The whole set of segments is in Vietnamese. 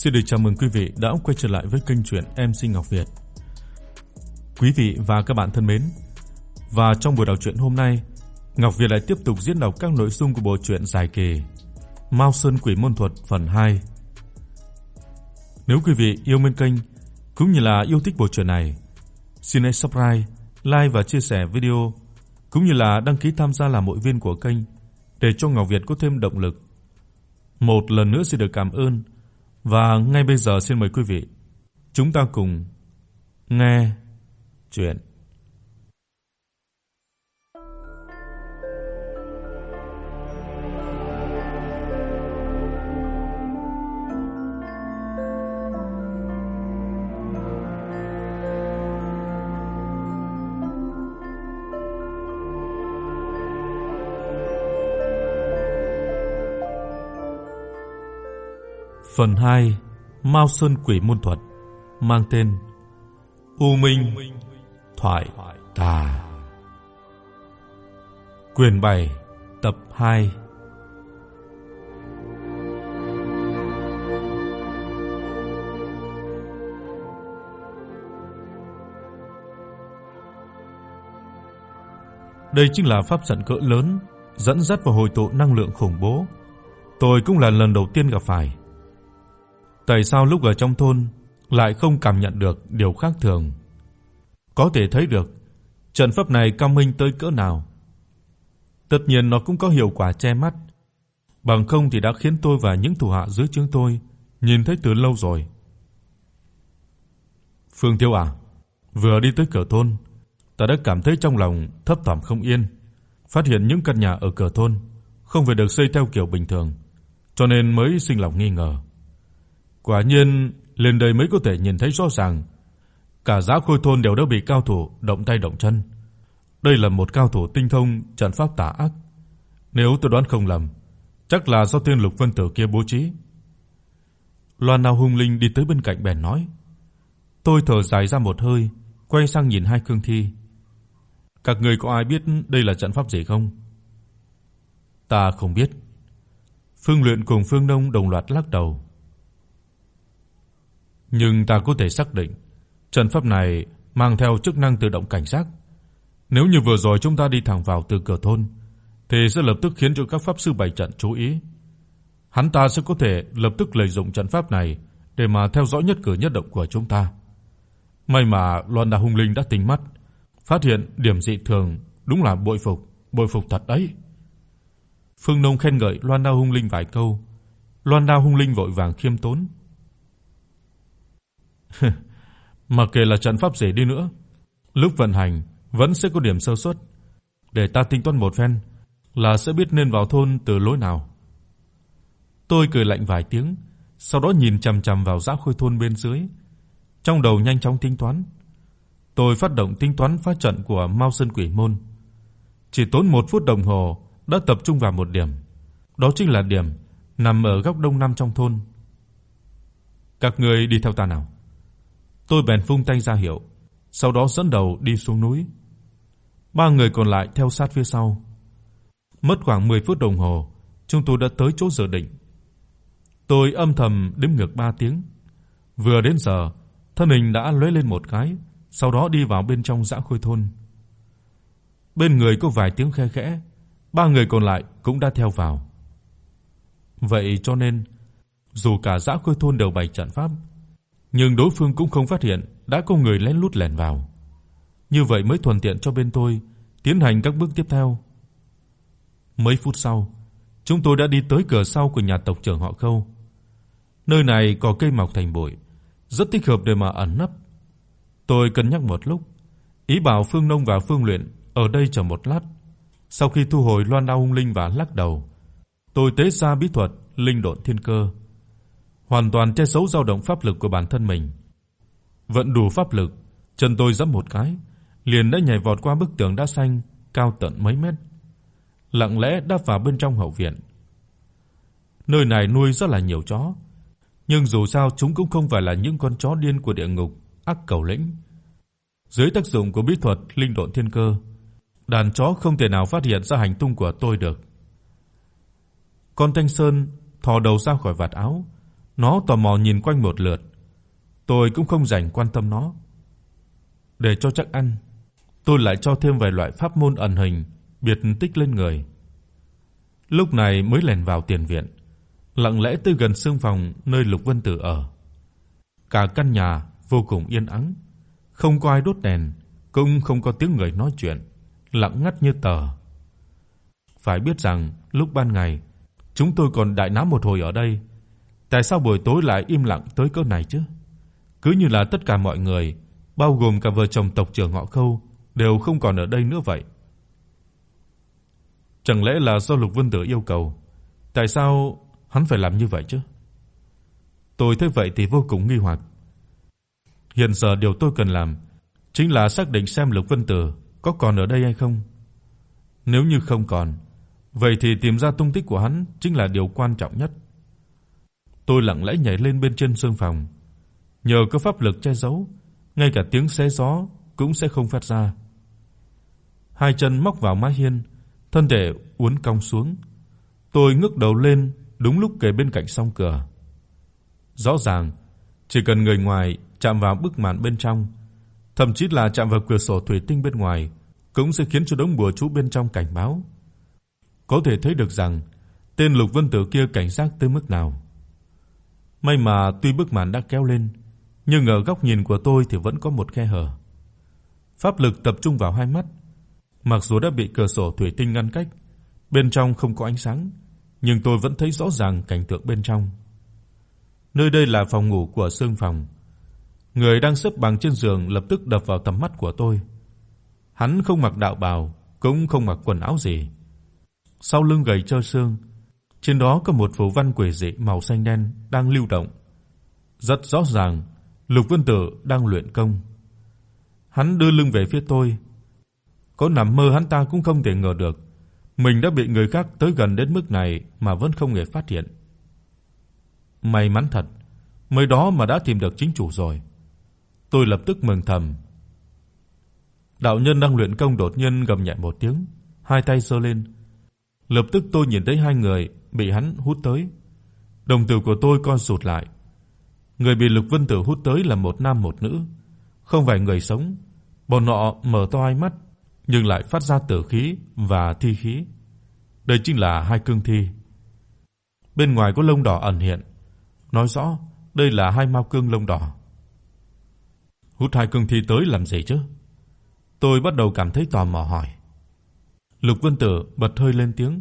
Xin được chào mừng quý vị đã quay trở lại với kênh truyện MC Ngọc Việt. Quý vị và các bạn thân mến, và trong buổi đọc truyện hôm nay, Ngọc Việt lại tiếp tục diễn đọc các nội dung của bộ truyện dài kỳ Mao Sơn Quỷ Môn Thuật phần 2. Nếu quý vị yêu mến kênh cũng như là yêu thích bộ truyện này, xin hãy subscribe, like và chia sẻ video cũng như là đăng ký tham gia làm hội viên của kênh để cho Ngọc Việt có thêm động lực. Một lần nữa xin được cảm ơn và ngay bây giờ xin mời quý vị chúng ta cùng nghe chuyện. Phần 2: Mao Sơn Quỷ môn thuật, mang tên U Minh Thoại Tà. Quyền 7, tập 2. Đây chính là pháp trận cỡ lớn dẫn dắt vào hồi tụ năng lượng khủng bố. Tôi cũng là lần đầu tiên gặp phải. Tại sao lúc ở trong thôn lại không cảm nhận được điều khác thường? Có thể thấy được trận pháp này cao minh tới cỡ nào. Tất nhiên nó cũng có hiệu quả che mắt, bằng không thì đã khiến tôi và những thủ hạ dưới trướng tôi nhìn thấy từ lâu rồi. Phương Tiêu à, vừa đi tới cửa thôn, ta đã cảm thấy trong lòng thấp thỏm không yên, phát hiện những căn nhà ở cửa thôn không phải được xây theo kiểu bình thường, cho nên mới sinh lòng nghi ngờ. Quả nhiên, lên đây mới có thể nhìn thấy rõ ràng, cả giáo Khôi thôn đều đã bị cao thủ động tay động chân. Đây là một cao thủ tinh thông trận pháp tà ác. Nếu tôi đoán không lầm, chắc là do Tiên Lục Vân Tử kia bố trí. Loan Nao hung linh đi tới bên cạnh bèn nói. Tôi thở dài ra một hơi, quay sang nhìn hai cương thi. Các người có ai biết đây là trận pháp gì không? Ta không biết. Phương Luyện cùng Phương Nông đồng loạt lắc đầu. Nhưng ta có thể xác định, trận pháp này mang theo chức năng tự động cảnh giác. Nếu như vừa rồi chúng ta đi thẳng vào từ cửa thôn, thì sẽ lập tức khiến cho các pháp sư bày trận chú ý. Hắn ta sẽ có thể lập tức lợi dụng trận pháp này để mà theo dõi nhất cử nhất động của chúng ta. May mà Loan Đa Hung Linh đã tỉnh mắt, phát hiện điểm dị thường, đúng là bội phục, bội phục thật đấy. Phương Nông khen ngợi Loan Đa Hung Linh vài câu. Loan Đa Hung Linh vội vàng khiêm tốn. Mà kể là trận pháp gì đi nữa, lúc vận hành vẫn sẽ có điểm sơ suất. Để ta tính toán một phen là sẽ biết nên vào thôn từ lối nào. Tôi cười lạnh vài tiếng, sau đó nhìn chằm chằm vào dã khôi thôn bên dưới, trong đầu nhanh chóng tính toán. Tôi phát động tính toán phá trận của Mao Sơn Quỷ môn. Chỉ tốn 1 phút đồng hồ đã tập trung vào một điểm. Đó chính là điểm nằm ở góc đông nam trong thôn. Các ngươi đi theo ta nào. Tôi bèn vung tay ra hiệu, sau đó dẫn đầu đi xuống núi. Ba người còn lại theo sát phía sau. Mất khoảng 10 phút đồng hồ, chúng tôi đã tới chỗ dự định. Tôi âm thầm đếm ngược 3 tiếng. Vừa đến giờ, thân hình đã lóe lên một cái, sau đó đi vào bên trong dã khôi thôn. Bên người có vài tiếng khe khẽ, ba người còn lại cũng đã theo vào. Vậy cho nên, dù cả dã khôi thôn đều bày trận pháp, nhưng đối phương cũng không phát hiện đã có người lén lút lẻn vào. Như vậy mới thuận tiện cho bên tôi tiến hành các bước tiếp theo. Mấy phút sau, chúng tôi đã đi tới cửa sau của nhà tộc trưởng họ Khâu. Nơi này có cây mọc thành bụi, rất thích hợp để mà ẩn nấp. Tôi cân nhắc một lúc, ý bảo Phương Nông và Phương Luyện ở đây chờ một lát. Sau khi thu hồi loan đao hung linh và lắc đầu, tôi tế ra bí thuật linh độn thiên cơ hoàn toàn che giấu dao động pháp lực của bản thân mình. Vận đủ pháp lực, chân tôi giẫm một cái, liền đã nhảy vọt qua bức tường đá xanh cao tận mấy mét, lặng lẽ đáp vào bên trong hậu viện. Nơi này nuôi rất là nhiều chó, nhưng dù sao chúng cũng không phải là những con chó điên của địa ngục ác cầu lĩnh. Dưới tác dụng của bí thuật linh độn thiên cơ, đàn chó không thể nào phát hiện ra hành tung của tôi được. Con Thanh Sơn thò đầu ra khỏi vạt áo, nó tò mò nhìn quanh một lượt. Tôi cũng không dành quan tâm nó. Để cho chắc ăn, tôi lại cho thêm vài loại pháp môn ẩn hình biệt tích lên người. Lúc này mới lèn vào tiền viện, lặng lẽ tới gần sương phòng nơi Lục Vân Tử ở. Cả căn nhà vô cùng yên ắng, không có ai đốt đèn, cũng không có tiếng người nói chuyện, lặng ngắt như tờ. Phải biết rằng lúc ban ngày chúng tôi còn đại náo một hồi ở đây, tại sao buổi tối lại im lặng tới cỡ này chứ? Cứ như là tất cả mọi người, bao gồm cả vợ chồng tộc trưởng họ Khâu đều không còn ở đây nữa vậy. Chẳng lẽ là do Lục Vân Tử yêu cầu? Tại sao hắn phải làm như vậy chứ? Tôi thấy vậy thì vô cùng nghi hoặc. Hiện giờ điều tôi cần làm chính là xác định xem Lục Vân Tử có còn ở đây hay không. Nếu như không còn, vậy thì tìm ra tung tích của hắn chính là điều quan trọng nhất. Tôi lặng lẽ nhảy lên bên trên sương phòng, nhờ có pháp lực che giấu, ngay cả tiếng xé gió cũng sẽ không phát ra. Hai chân móc vào mái hiên, thân thể uốn cong xuống. Tôi ngước đầu lên đúng lúc kề bên cạnh song cửa. Rõ ràng, chỉ cần người ngoài chạm vào bức màn bên trong, thậm chí là chạm vào cửa sổ thủy tinh bên ngoài, cũng sẽ khiến cho đống bùa chú bên trong cảnh báo. Có thể thấy được rằng tên Lục Vân Tử kia cảnh giác tới mức nào. May mà tuy bức màn đã kéo lên, nhưng ở góc nhìn của tôi thì vẫn có một khe hở. Pháp lực tập trung vào hai mắt, mặc dù đã bị cửa sổ thủy tinh ngăn cách, bên trong không có ánh sáng, nhưng tôi vẫn thấy rõ ràng cảnh tượng bên trong. Nơi đây là phòng ngủ của Sương phòng. Người đang xếp bằng trên giường lập tức đập vào tầm mắt của tôi. Hắn không mặc đạo bào, cũng không mặc quần áo gì. Sau lưng gầy trơ xương, trên đó có một phù văn quỷ dị màu xanh đen đang lưu động. Rất rõ ràng, Lục Vân Tử đang luyện công. Hắn đưa lưng về phía tôi. Có nằm mơ hắn ta cũng không thể ngờ được, mình đã bị người khác tới gần đến mức này mà vẫn không hề phát hiện. May mắn thật, mới đó mà đã tìm được chính chủ rồi. Tôi lập tức mừng thầm. Đạo nhân đang luyện công đột nhiên gầm nhẹ một tiếng, hai tay giơ lên. Lập tức tôi nhìn thấy hai người bị hắn hút tới. Đồng tử của tôi co rụt lại. Người bị Lục Vân Tử hút tới là một nam một nữ, không phải người sống. Bọn họ mở to hai mắt nhưng lại phát ra tử khí và thi khí. Đây chính là hai cương thi. Bên ngoài có lông đỏ ẩn hiện, nói rõ đây là hai mao cương lông đỏ. Hút hai cương thi tới làm gì chứ? Tôi bắt đầu cảm thấy tò mò hỏi. Lục Vân Tử bật hơi lên tiếng,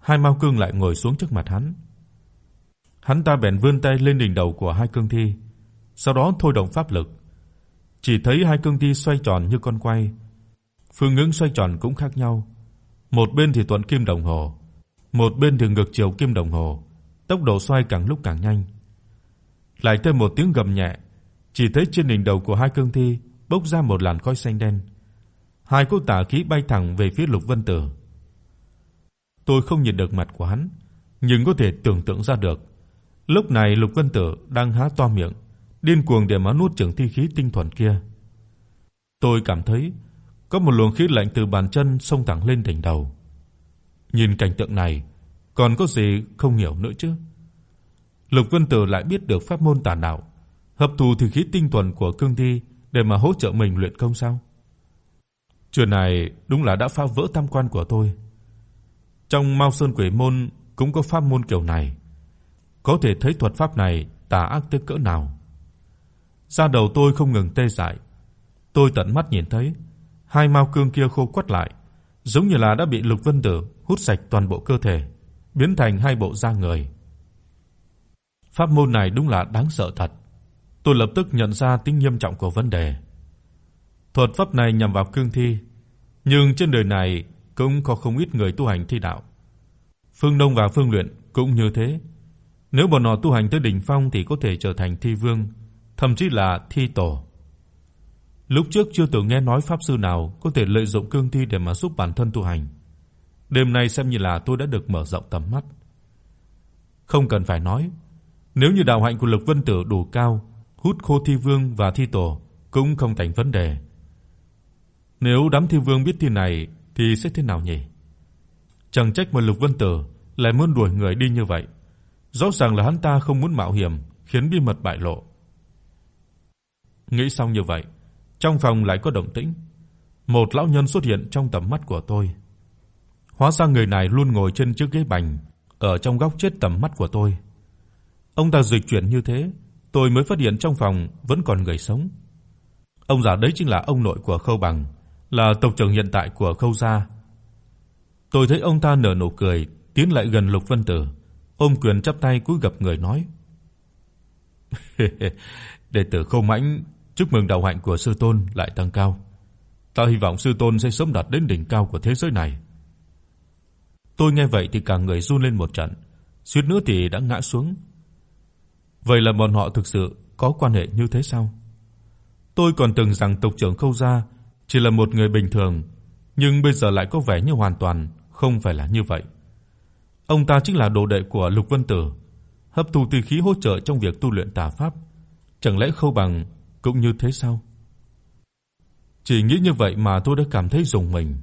hai mao cương lại ngồi xuống trước mặt hắn. Hắn ta bèn vươn tay lên đỉnh đầu của hai cương thi, sau đó thôi động pháp lực. Chỉ thấy hai cương thi xoay tròn như con quay, phương hướng xoay tròn cũng khác nhau. Một bên thì tuấn kim đồng hồ, một bên thì ngược chiều kim đồng hồ, tốc độ xoay càng lúc càng nhanh. Lại thêm một tiếng gầm nhẹ, chỉ thấy trên đỉnh đầu của hai cương thi bốc ra một làn khói xanh đen. Hai cỗ tà khí bay thẳng về phía Lục Vân Tử. Tôi không nhìn được mặt của hắn, nhưng có thể tưởng tượng ra được, lúc này Lục Vân Tử đang há to miệng, điên cuồng để mà nuốt chửng thi khí tinh thuần kia. Tôi cảm thấy có một luồng khí lạnh từ bàn chân xông thẳng lên đỉnh đầu. Nhìn cảnh tượng này, còn có gì không hiểu nữa chứ? Lục Vân Tử lại biết được pháp môn tà đạo, hấp thu thi khí tinh thuần của cương thi để mà hỗ trợ mình luyện công sao? Chuyện này đúng là đã phá vỡ tam quan của tôi. Trong Mao Sơn Quỷ môn cũng có pháp môn kiểu này. Có thể thấy thuật pháp này tà ác tới cỡ nào. Da đầu tôi không ngừng tê dại. Tôi tận mắt nhìn thấy hai mao cương kia khô quắt lại, giống như là đã bị Lục Vân Tử hút sạch toàn bộ cơ thể, biến thành hai bộ da người. Pháp môn này đúng là đáng sợ thật. Tôi lập tức nhận ra tính nghiêm trọng của vấn đề. Thuật pháp này nhằm vào cương thi, nhưng trên đời này cũng có không ít người tu hành thi đạo. Phương Đông và Phương Luyện cũng như thế. Nếu bọn họ tu hành tới đỉnh phong thì có thể trở thành thi vương, thậm chí là thi tổ. Lúc trước chưa từng nghe nói pháp sư nào có thể lợi dụng cương thi để mà giúp bản thân tu hành. Đêm nay xem như là tôi đã được mở rộng tầm mắt. Không cần phải nói, nếu như đạo hạnh của Lục Vân Tử đủ cao, hút khô thi vương và thi tổ cũng không thành vấn đề. Nếu đám thi vương biết tin này thì sẽ thế nào nhỉ? Chẳng trách mà Lục Vân Tử lại muốn đuổi người đi như vậy. Rõ ràng là hắn ta không muốn mạo hiểm khiến bí mật bại lộ. Nghĩ xong như vậy, trong phòng lại có động tĩnh. Một lão nhân xuất hiện trong tầm mắt của tôi. Hóa ra người này luôn ngồi trên chiếc ghế bành ở trong góc chết tầm mắt của tôi. Ông ta dịch chuyển như thế, tôi mới phát hiện trong phòng vẫn còn người sống. Ông già đấy chính là ông nội của Khâu Bằng, là tộc trưởng hiện tại của Khâu gia. Tôi thấy ông ta nở nụ cười, tiến lại gần Lục Vân Tử, ôm quyền chắp tay cúi gập người nói: "Đệ tử Khâu Mãnh chúc mừng đạo hạnh của sư tôn lại tăng cao. Ta hy vọng sư tôn sẽ sớm đạt đến đỉnh cao của thế giới này." Tôi nghe vậy thì cả người run lên một trận, suýt nữa thì đã ngã xuống. Vậy là bọn họ thực sự có quan hệ như thế sao? Tôi còn tưởng rằng tộc trưởng Khâu gia chỉ là một người bình thường, nhưng bây giờ lại có vẻ như hoàn toàn không phải là như vậy. Ông ta chính là đồ đệ của Lục Vân Tử, hấp thu tinh khí hỗ trợ trong việc tu luyện tà pháp. Chẳng lẽ Khâu Bằng cũng như thế sao? Chỉ nghĩ như vậy mà tôi đã cảm thấy rùng mình.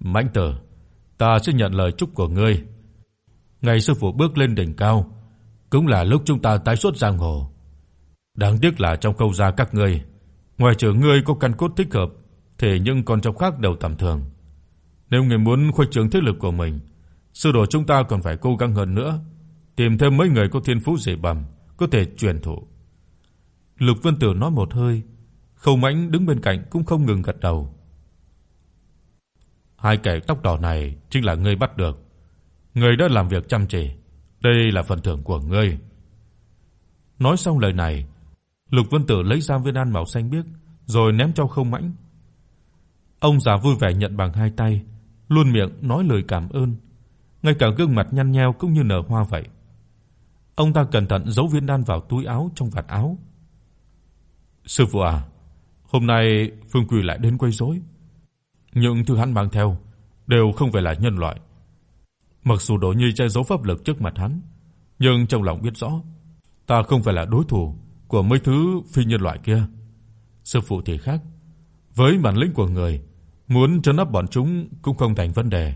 mạnh Tử, ta sẽ nhận lời chúc của ngươi. Ngày sư phụ bước lên đỉnh cao, cũng là lúc chúng ta tái xuất giang hồ. Đáng tiếc là trong câu gia các ngươi, ngoài trừ ngươi có căn cốt thích hợp, thì những con trong khác đều tầm thường. Nếu ngươi muốn khuếch trương thế lực của mình, sư đồ chúng ta còn phải cố gắng hơn nữa, tìm thêm mấy người có thiên phú dị bẩm, có thể truyền thụ. Lục Vân Tử nói một hơi, Khâu Mãnh đứng bên cạnh cũng không ngừng gật đầu. Hai kẻ tóc đỏ này chính là ngươi bắt được. Ngươi đã làm việc chăm chỉ, đây là phần thưởng của ngươi. Nói xong lời này, Lục Vân Tử lấy ra viên đan màu xanh biếc rồi ném cho Không Mãnh. Ông già vui vẻ nhận bằng hai tay, luôn miệng nói lời cảm ơn, ngay cả gương mặt nhăn nheo cũng như nở hoa vậy. Ông ta cẩn thận giấu viên đan vào túi áo trong vạt áo. "Sư phụ à, hôm nay Phương Quỳ lại đến quấy rối. Những thứ hắn mang theo đều không phải là nhân loại. Mặc dù Đỗ Nhi che giấu pháp lực trước mặt hắn, nhưng trong lòng biết rõ, ta không phải là đối thủ của mấy thứ phi nhân loại kia. Sư phụ thì khác, với bản lĩnh của người, muốn trấn áp bọn chúng cũng không thành vấn đề.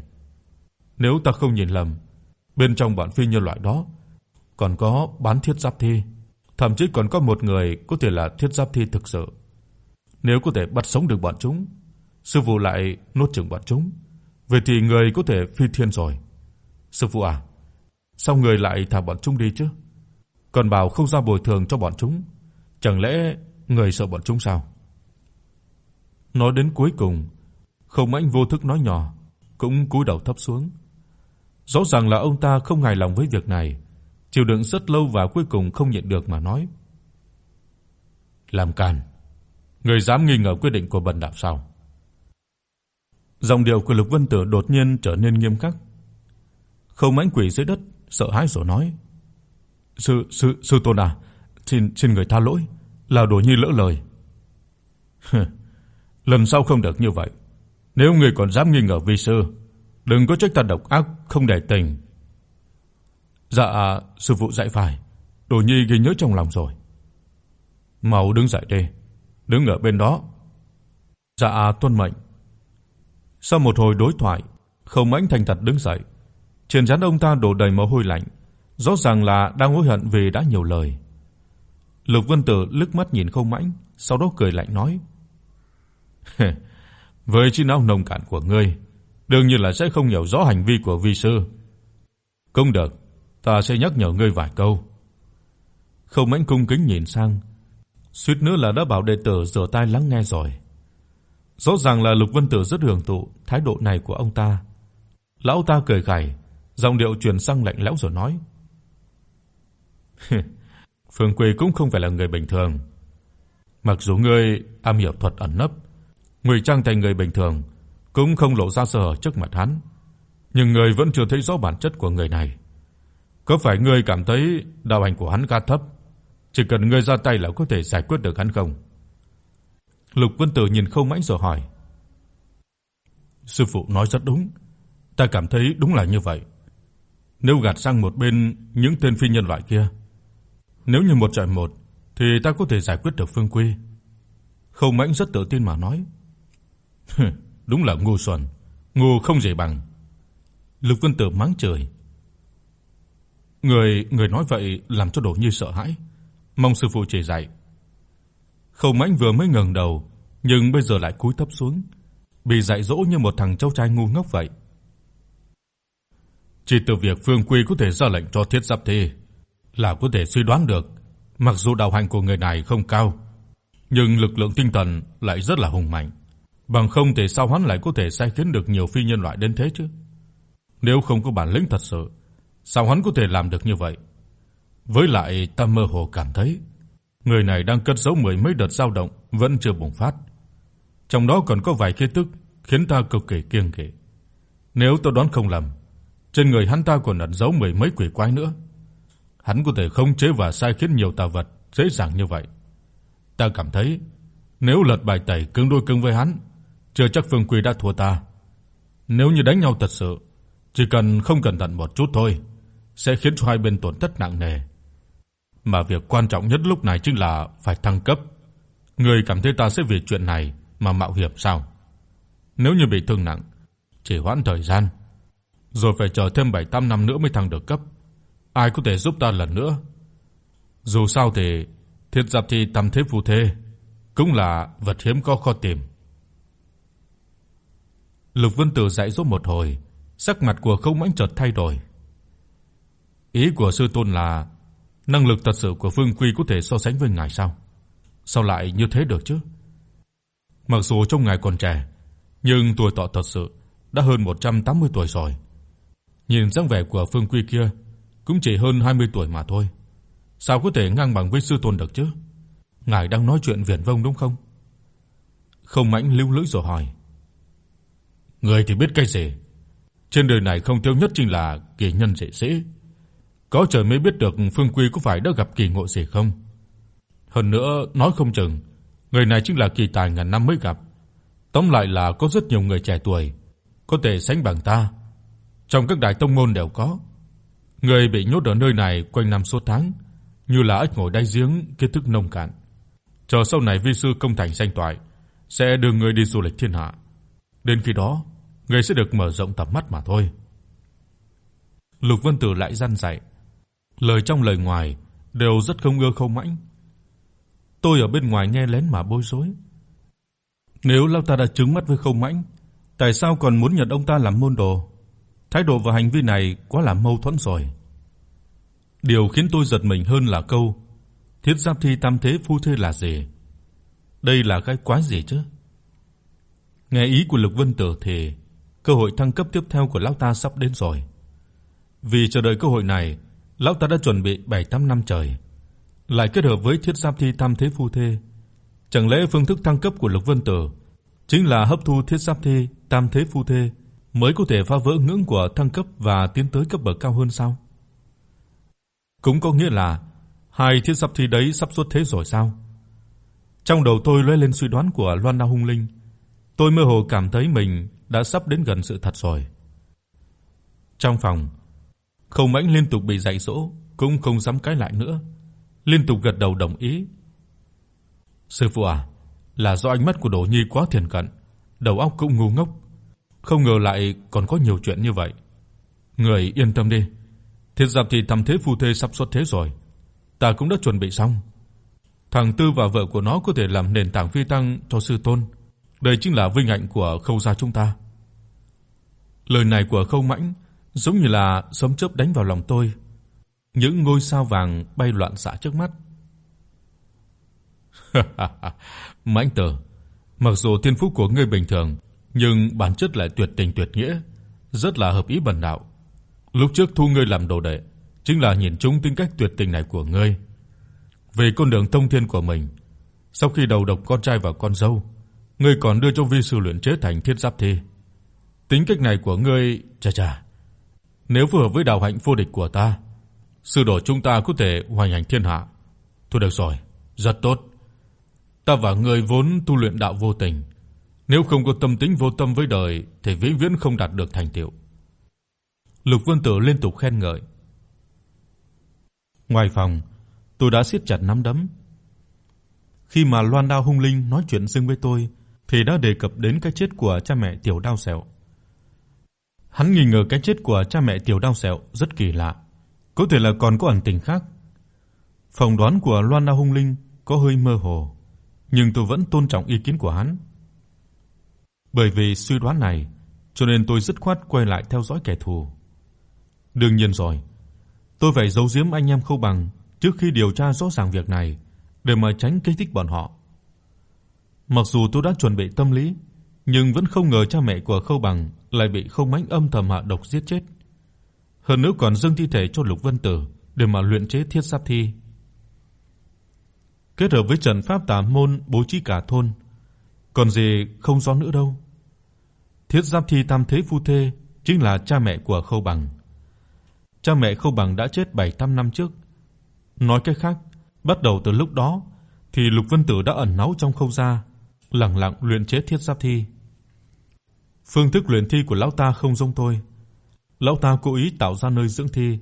Nếu ta không nhìn lầm, bên trong bọn phi nhân loại đó còn có bán thiết giáp thi, thậm chí còn có một người có thể là thiết giáp thi thực sự. Nếu có thể bắt sống được bọn chúng, sư phụ lại nuốt chửng bọn chúng, vậy thì người có thể phi thiên rồi. Sư phụ à, sao người lại thả bọn chúng đi chứ? Còn bảo không ra bồi thường cho bọn chúng, chẳng lẽ người sợ bọn chúng sao? Nói đến cuối cùng, Không Mạnh vô thức nói nhỏ, cũng cúi đầu thấp xuống. Rõ ràng là ông ta không hài lòng với việc này, chịu đựng rất lâu và cuối cùng không nhịn được mà nói: "Làm càn, người dám nghi ngờ quyết định của bần đạo sao?" Giọng điệu của Lục Vân Tử đột nhiên trở nên nghiêm khắc. Không Mạnh quỳ dưới đất, sợ hãi rồi nói: "Sư sư sư tôn à, xin xin người tha lỗi, là đồ nhi lỡ lời." "Lần sau không được như vậy. Nếu người còn dám nghi ngờ vi sư, đừng có trách ta độc ác không để tình." "Dạ, sư phụ dạy phải, đồ nhi ghi nhớ trong lòng rồi." "Mau đứng dậy đi, đứng ở bên đó." "Dạ tuân mệnh." Sau một hồi đối thoại, Không Mãnh thành thật đứng dậy. Trên trán ông ta đổ đầy mồ hôi lạnh, rõ ràng là đang hối hận vì đã nhiều lời. Lục Vân Tử lướt mắt nhìn Không Mãnh, sau đó cười lạnh nói: "Với trí não nông cạn của ngươi, đương nhiên là sẽ không hiểu rõ hành vi của vi sư. Công được, ta sẽ nhắc nhở ngươi vài câu." Không Mãnh cung kính nhìn sang, suýt nữa là đã bảo đệ tử rửa tai lắng nghe rồi. Rõ ràng là Lục Vân Tử rất hưởng thụ thái độ này của ông ta. Lão ta cười khẩy, giọng điệu chuyển sang lạnh lẽo rồi nói: "Phương Quỳ cũng không phải là người bình thường. Mặc dù ngươi am hiểu thuật ẩn nấp, ngụy trang thành người bình thường, cũng không lộ ra sơ hở trước mặt hắn, nhưng ngươi vẫn chưa thấy rõ bản chất của người này. Có phải ngươi cảm thấy đạo hành của hắn khá thấp, chỉ cần ngươi ra tay là có thể giải quyết được hắn không?" Lục Vân Tử nhìn Khâu Mãnh rồi hỏi: "Sư phụ nói rất đúng, ta cảm thấy đúng là như vậy. Nếu gạt sang một bên những tên phi nhân loại kia, nếu như một chọi một thì ta có thể giải quyết được Phương Quy." Khâu Mãnh rất tự tin mà nói: "Đúng là ngu xuẩn, ngu không gì bằng." Lục Vân Tử mắng trời. Người người nói vậy làm cho Đỗ Như sợ hãi, mong sư phụ chỉ dạy. Khâu Mãnh vừa mới ngẩng đầu, nhưng bây giờ lại cúi thấp xuống, bị dạy dỗ như một thằng cháu trai ngu ngốc vậy. Chỉ từ việc Phương Quy có thể ra lệnh cho Thiết Giáp thế là có thể suy đoán được, mặc dù đạo hạnh của người này không cao, nhưng lực lượng tinh thần lại rất là hùng mạnh, bằng không thì sao hắn lại có thể sai khiến được nhiều phi nhân loại đến thế chứ? Nếu không có bản lĩnh thật sự, sao hắn có thể làm được như vậy? Với lại ta mơ hồ cảm thấy, người này đang cất giấu mười mấy đợt dao động vẫn chưa bùng phát. Trong đó còn có vài khí tức khiến ta cực kỳ kiêng kỵ. Nếu tôi đoán không lầm, trên người hắn ta còn ẩn giấu mười mấy quỷ quái nữa. Hắn có thể khống chế và sai khiến nhiều tà vật dễ dàng như vậy. Ta cảm thấy nếu lật bài tẩy cứng đôi cứng với hắn, chưa chắc Phương Quỳ đã thua ta. Nếu như đánh nhau thật sự, chỉ cần không cẩn thận một chút thôi, sẽ khiến cho hai bên tổn thất nặng nề. Mà việc quan trọng nhất lúc này chính là phải thăng cấp. Ngươi cảm thấy ta sẽ vì chuyện này mà mạo hiểm sao? Nếu như bị thương nặng, chỉ hoãn thời gian, rồi phải chờ thêm 7-8 năm nữa mới thăng được cấp. Ai có thể giúp ta lần nữa? Dù sao thì Thiết Giáp Thi tam thế phù thế cũng là vật hiếm có khó tìm. Lục Vân Tử dạy dỗ một hồi, sắc mặt của Không Mãnh chợt thay đổi. Ý của sư tôn là năng lực thật sự của Vương Quy có thể so sánh với ngài sao? Sao lại như thế được chứ? Mặc dù trông ngài còn trẻ, nhưng tuổi thọ thật sự đã hơn 180 tuổi rồi. Nhìn dáng vẻ của Phương Quy kia cũng chỉ hơn 20 tuổi mà thôi. Sao có thể ngang bằng với sư tôn được chứ? Ngài đang nói chuyện viển vông đúng không? Không Mãnh lưu lưỡi rồi hỏi. Người thì biết cái gì? Trên đời này không thiếu nhất chính là kỳ nhân dị sĩ. Có trời mới biết được Phương Quy có phải đã gặp kỳ ngộ gì không. Hơn nữa, nói không chừng người này chính là kỳ tài ngàn năm mới gặp. Tóm lại là có rất nhiều người trẻ tuổi có thể sánh bằng ta. Trong các đại tông môn đều có. Người bị nhốt ở nơi này quanh năm suốt tháng, như là ếch ngồi đáy giếng, kiến thức nông cạn. Chờ sau này vi sư công thành danh toại, sẽ đưa người đi du lịch thiên hạ. Đến khi đó, người sẽ được mở rộng tầm mắt mà thôi. Lục Vân Tử lại răn dạy, lời trong lời ngoài đều rất không ưa không Mãnh. Tôi ở bên ngoài nghe lén mà bối rối. Nếu lão ta đã chứng mắt với không Mãnh, tại sao còn muốn nhận ông ta làm môn đồ? Thái độ và hành vi này quá là mâu thuẫn rồi. Điều khiến tôi giật mình hơn là câu Thiết Giáp Thi tam thế phu thê là gì? Đây là cái quái gì chứ? Nghe ý của Lục Vân Tử thì cơ hội thăng cấp tiếp theo của lão ta sắp đến rồi. Vì chờ đợi cơ hội này, lão ta đã chuẩn bị 7-8 năm trời, lại kết hợp với Thiết Giáp Thi tam thế phu thê. Chẳng lẽ phương thức thăng cấp của Lục Vân Tử chính là hấp thu Thiết Giáp Thi tam thế phu thê mới có thể phá vỡ ngưỡng của thăng cấp và tiến tới cấp bậc cao hơn sao? Cũng có nghĩa là hai Thiết sắp Thi đấy sắp xuất thế rồi sao? Trong đầu tôi lóe lên suy đoán của Loan Na Hung Linh, tôi mơ hồ cảm thấy mình đã sắp đến gần sự thật rồi. Trong phòng, Khâu Mãnh liên tục bị dạy dỗ, cũng không dám cãi lại nữa, liên tục gật đầu đồng ý. Sư phụ à, là do ánh mắt của Đỗ Nhi quá thiền cận, đầu óc cũng ngu ngốc, không ngờ lại còn có nhiều chuyện như vậy. Người yên tâm đi, Thiết Giáp thì thầm thế phù thê sắp xuất thế rồi, ta cũng đã chuẩn bị xong. Thằng Tư và vợ của nó có thể làm nền tảng phi tăng cho sư tôn, đây chính là vinh hạnh của Khâu gia chúng ta. Lời này của Khâu Mãnh giống như là sấm chớp đánh vào lòng tôi. Những ngôi sao vàng bay loạn xạ trước mắt. Mãnh Tử, mặc dù thiên phú của ngươi bình thường, nhưng bản chất lại tuyệt tình tuyệt nghĩa, rất là hợp ý bần đạo. Lúc trước thu ngươi làm đồ đệ, chính là nhìn trúng tính cách tuyệt tình này của ngươi. Về con đường thông thiên của mình, sau khi đầu độc con trai và con dâu, ngươi còn đưa cho vi sư luyện chế thành thiết giáp thi. Tính cách này của ngươi, chà chà, nếu phù hợp với đạo hạnh vô địch của ta, sư đồ chúng ta có thể hoành hành thiên hạ. Thôi được rồi, rất tốt. Ta và ngươi vốn tu luyện đạo vô tình, nếu không có tâm tính vô tâm với đời thì vĩnh viễn không đạt được thành tựu. Lục Vân Tử liên tục khen ngợi. Ngoài phòng, tôi đã siết chặt nắm đấm. Khi mà Loan Đao Hung Linh nói chuyện riêng với tôi thì đã đề cập đến cái chết của cha mẹ Tiểu Đao Sẹo. Hắn nghi ngờ cái chết của cha mẹ Tiểu Đao Sẹo rất kỳ lạ, có thể là còn có ẩn tình khác. Phỏng đoán của Loan Đao Hung Linh có hơi mơ hồ, nhưng tôi vẫn tôn trọng ý kiến của hắn. Bởi vì suy đoán này, cho nên tôi dứt khoát quay lại theo dõi kẻ thù. Đương nhiên rồi, tôi phải giấu giếm anh em Khâu Bằng trước khi điều tra rõ ràng việc này để mà tránh kích thích bọn họ. Mặc dù tôi đã chuẩn bị tâm lý, nhưng vẫn không ngờ cha mẹ của Khâu Bằng lại bị Khâu Mãnh âm thầm hạ độc giết chết. Hơn nữa còn dâng thi thể cho Lục Vân Tử để mà luyện chế thiết sát thi. Kết hợp với trận pháp tà môn bố trí cả thôn, còn gì không rõ nữa đâu. Thiết giáp thi tam thế phu thê chính là cha mẹ của Khâu Bằng. Cha mẹ Khâu Bằng đã chết 7-8 năm trước. Nói cách khác, bắt đầu từ lúc đó thì Lục Vân Tử đã ẩn náu trong Khâu gia, lặng lặng luyện chế thiết giáp thi. Phương thức luyện thi của lão ta không giống tôi. Lão ta cố ý tạo ra nơi dưỡng thi,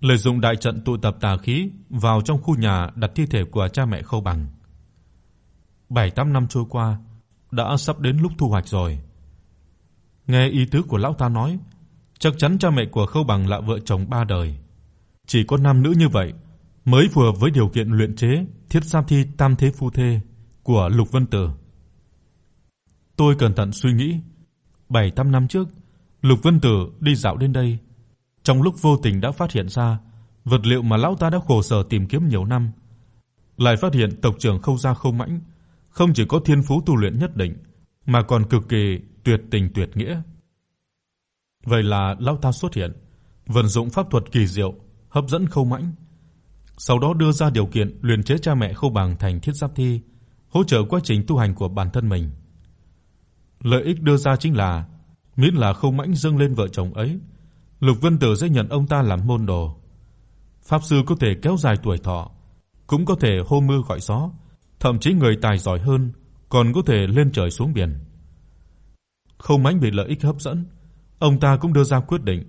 lợi dụng đại trận tụ tập tà khí vào trong khu nhà đặt thi thể của cha mẹ Khâu Bằng. 7-8 năm trôi qua, đã sắp đến lúc thu hoạch rồi. Nghe ý tứ của lão ta nói, chắc chắn cha mẹ của Khâu Bằng là vợ chồng ba đời. Chỉ có nam nữ như vậy mới phù hợp với điều kiện luyện chế thiết giáp thi tam thế phu thê của Lục Vân Tử. Tôi cẩn thận suy nghĩ, 7-8 năm trước, Lục Vân Tử đi dạo đến đây, trong lúc vô tình đã phát hiện ra vật liệu mà lão ta đã khổ sở tìm kiếm nhiều năm, lại phát hiện tộc trưởng Khâu gia Khâu Mãnh không chỉ có thiên phú tu luyện nhất định, mà còn cực kỳ tuyệt tình tuyệt nghĩa. Vậy là lão ta xuất hiện, vận dụng pháp thuật kỳ diệu hấp dẫn Khâu Mãnh, sau đó đưa ra điều kiện luyện chế cha mẹ Khâu Bằng thành thiết giáp thi, hỗ trợ quá trình tu hành của bản thân mình. Lợi ích đưa ra chính là miễn là Khâu Mãnh dâng lên vợ chồng ấy, Lục Vân Tử sẽ nhận ông ta làm môn đồ. Pháp sư có thể kéo dài tuổi thọ, cũng có thể hô mưa gọi gió, thậm chí người tài giỏi hơn còn có thể lên trời xuống biển không Mãnh bị lợi ích hấp dẫn, ông ta cũng đưa ra quyết định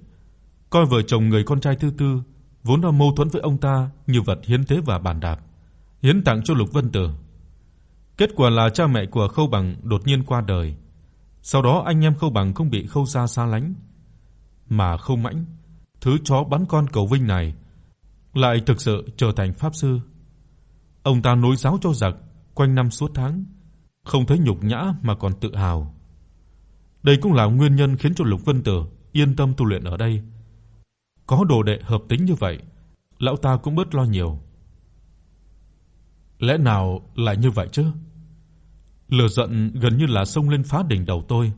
coi vợ chồng người con trai thứ tư vốn đã mâu thuẫn với ông ta như vật hiến tế và bàn đạp, hiến tặng cho Lục Vân Tử. Kết quả là cha mẹ của Khâu Bằng đột nhiên qua đời. Sau đó anh em Khâu Bằng không bị Khâu gia xa lánh, mà Khâu Mãnh, thứ chó bắn con cầu vinh này, lại thực sự trở thành pháp sư. Ông ta nối giáo cho giặc quanh năm suốt tháng, không thấy nhục nhã mà còn tự hào. Đây cũng là nguyên nhân khiến cho Lục Vân Tử yên tâm tu luyện ở đây. Có đồ đệ hợp tính như vậy, lão ta cũng bớt lo nhiều. Lẽ nào lại như vậy chứ? Lửa giận gần như là xông lên phá đỉnh đầu tôi.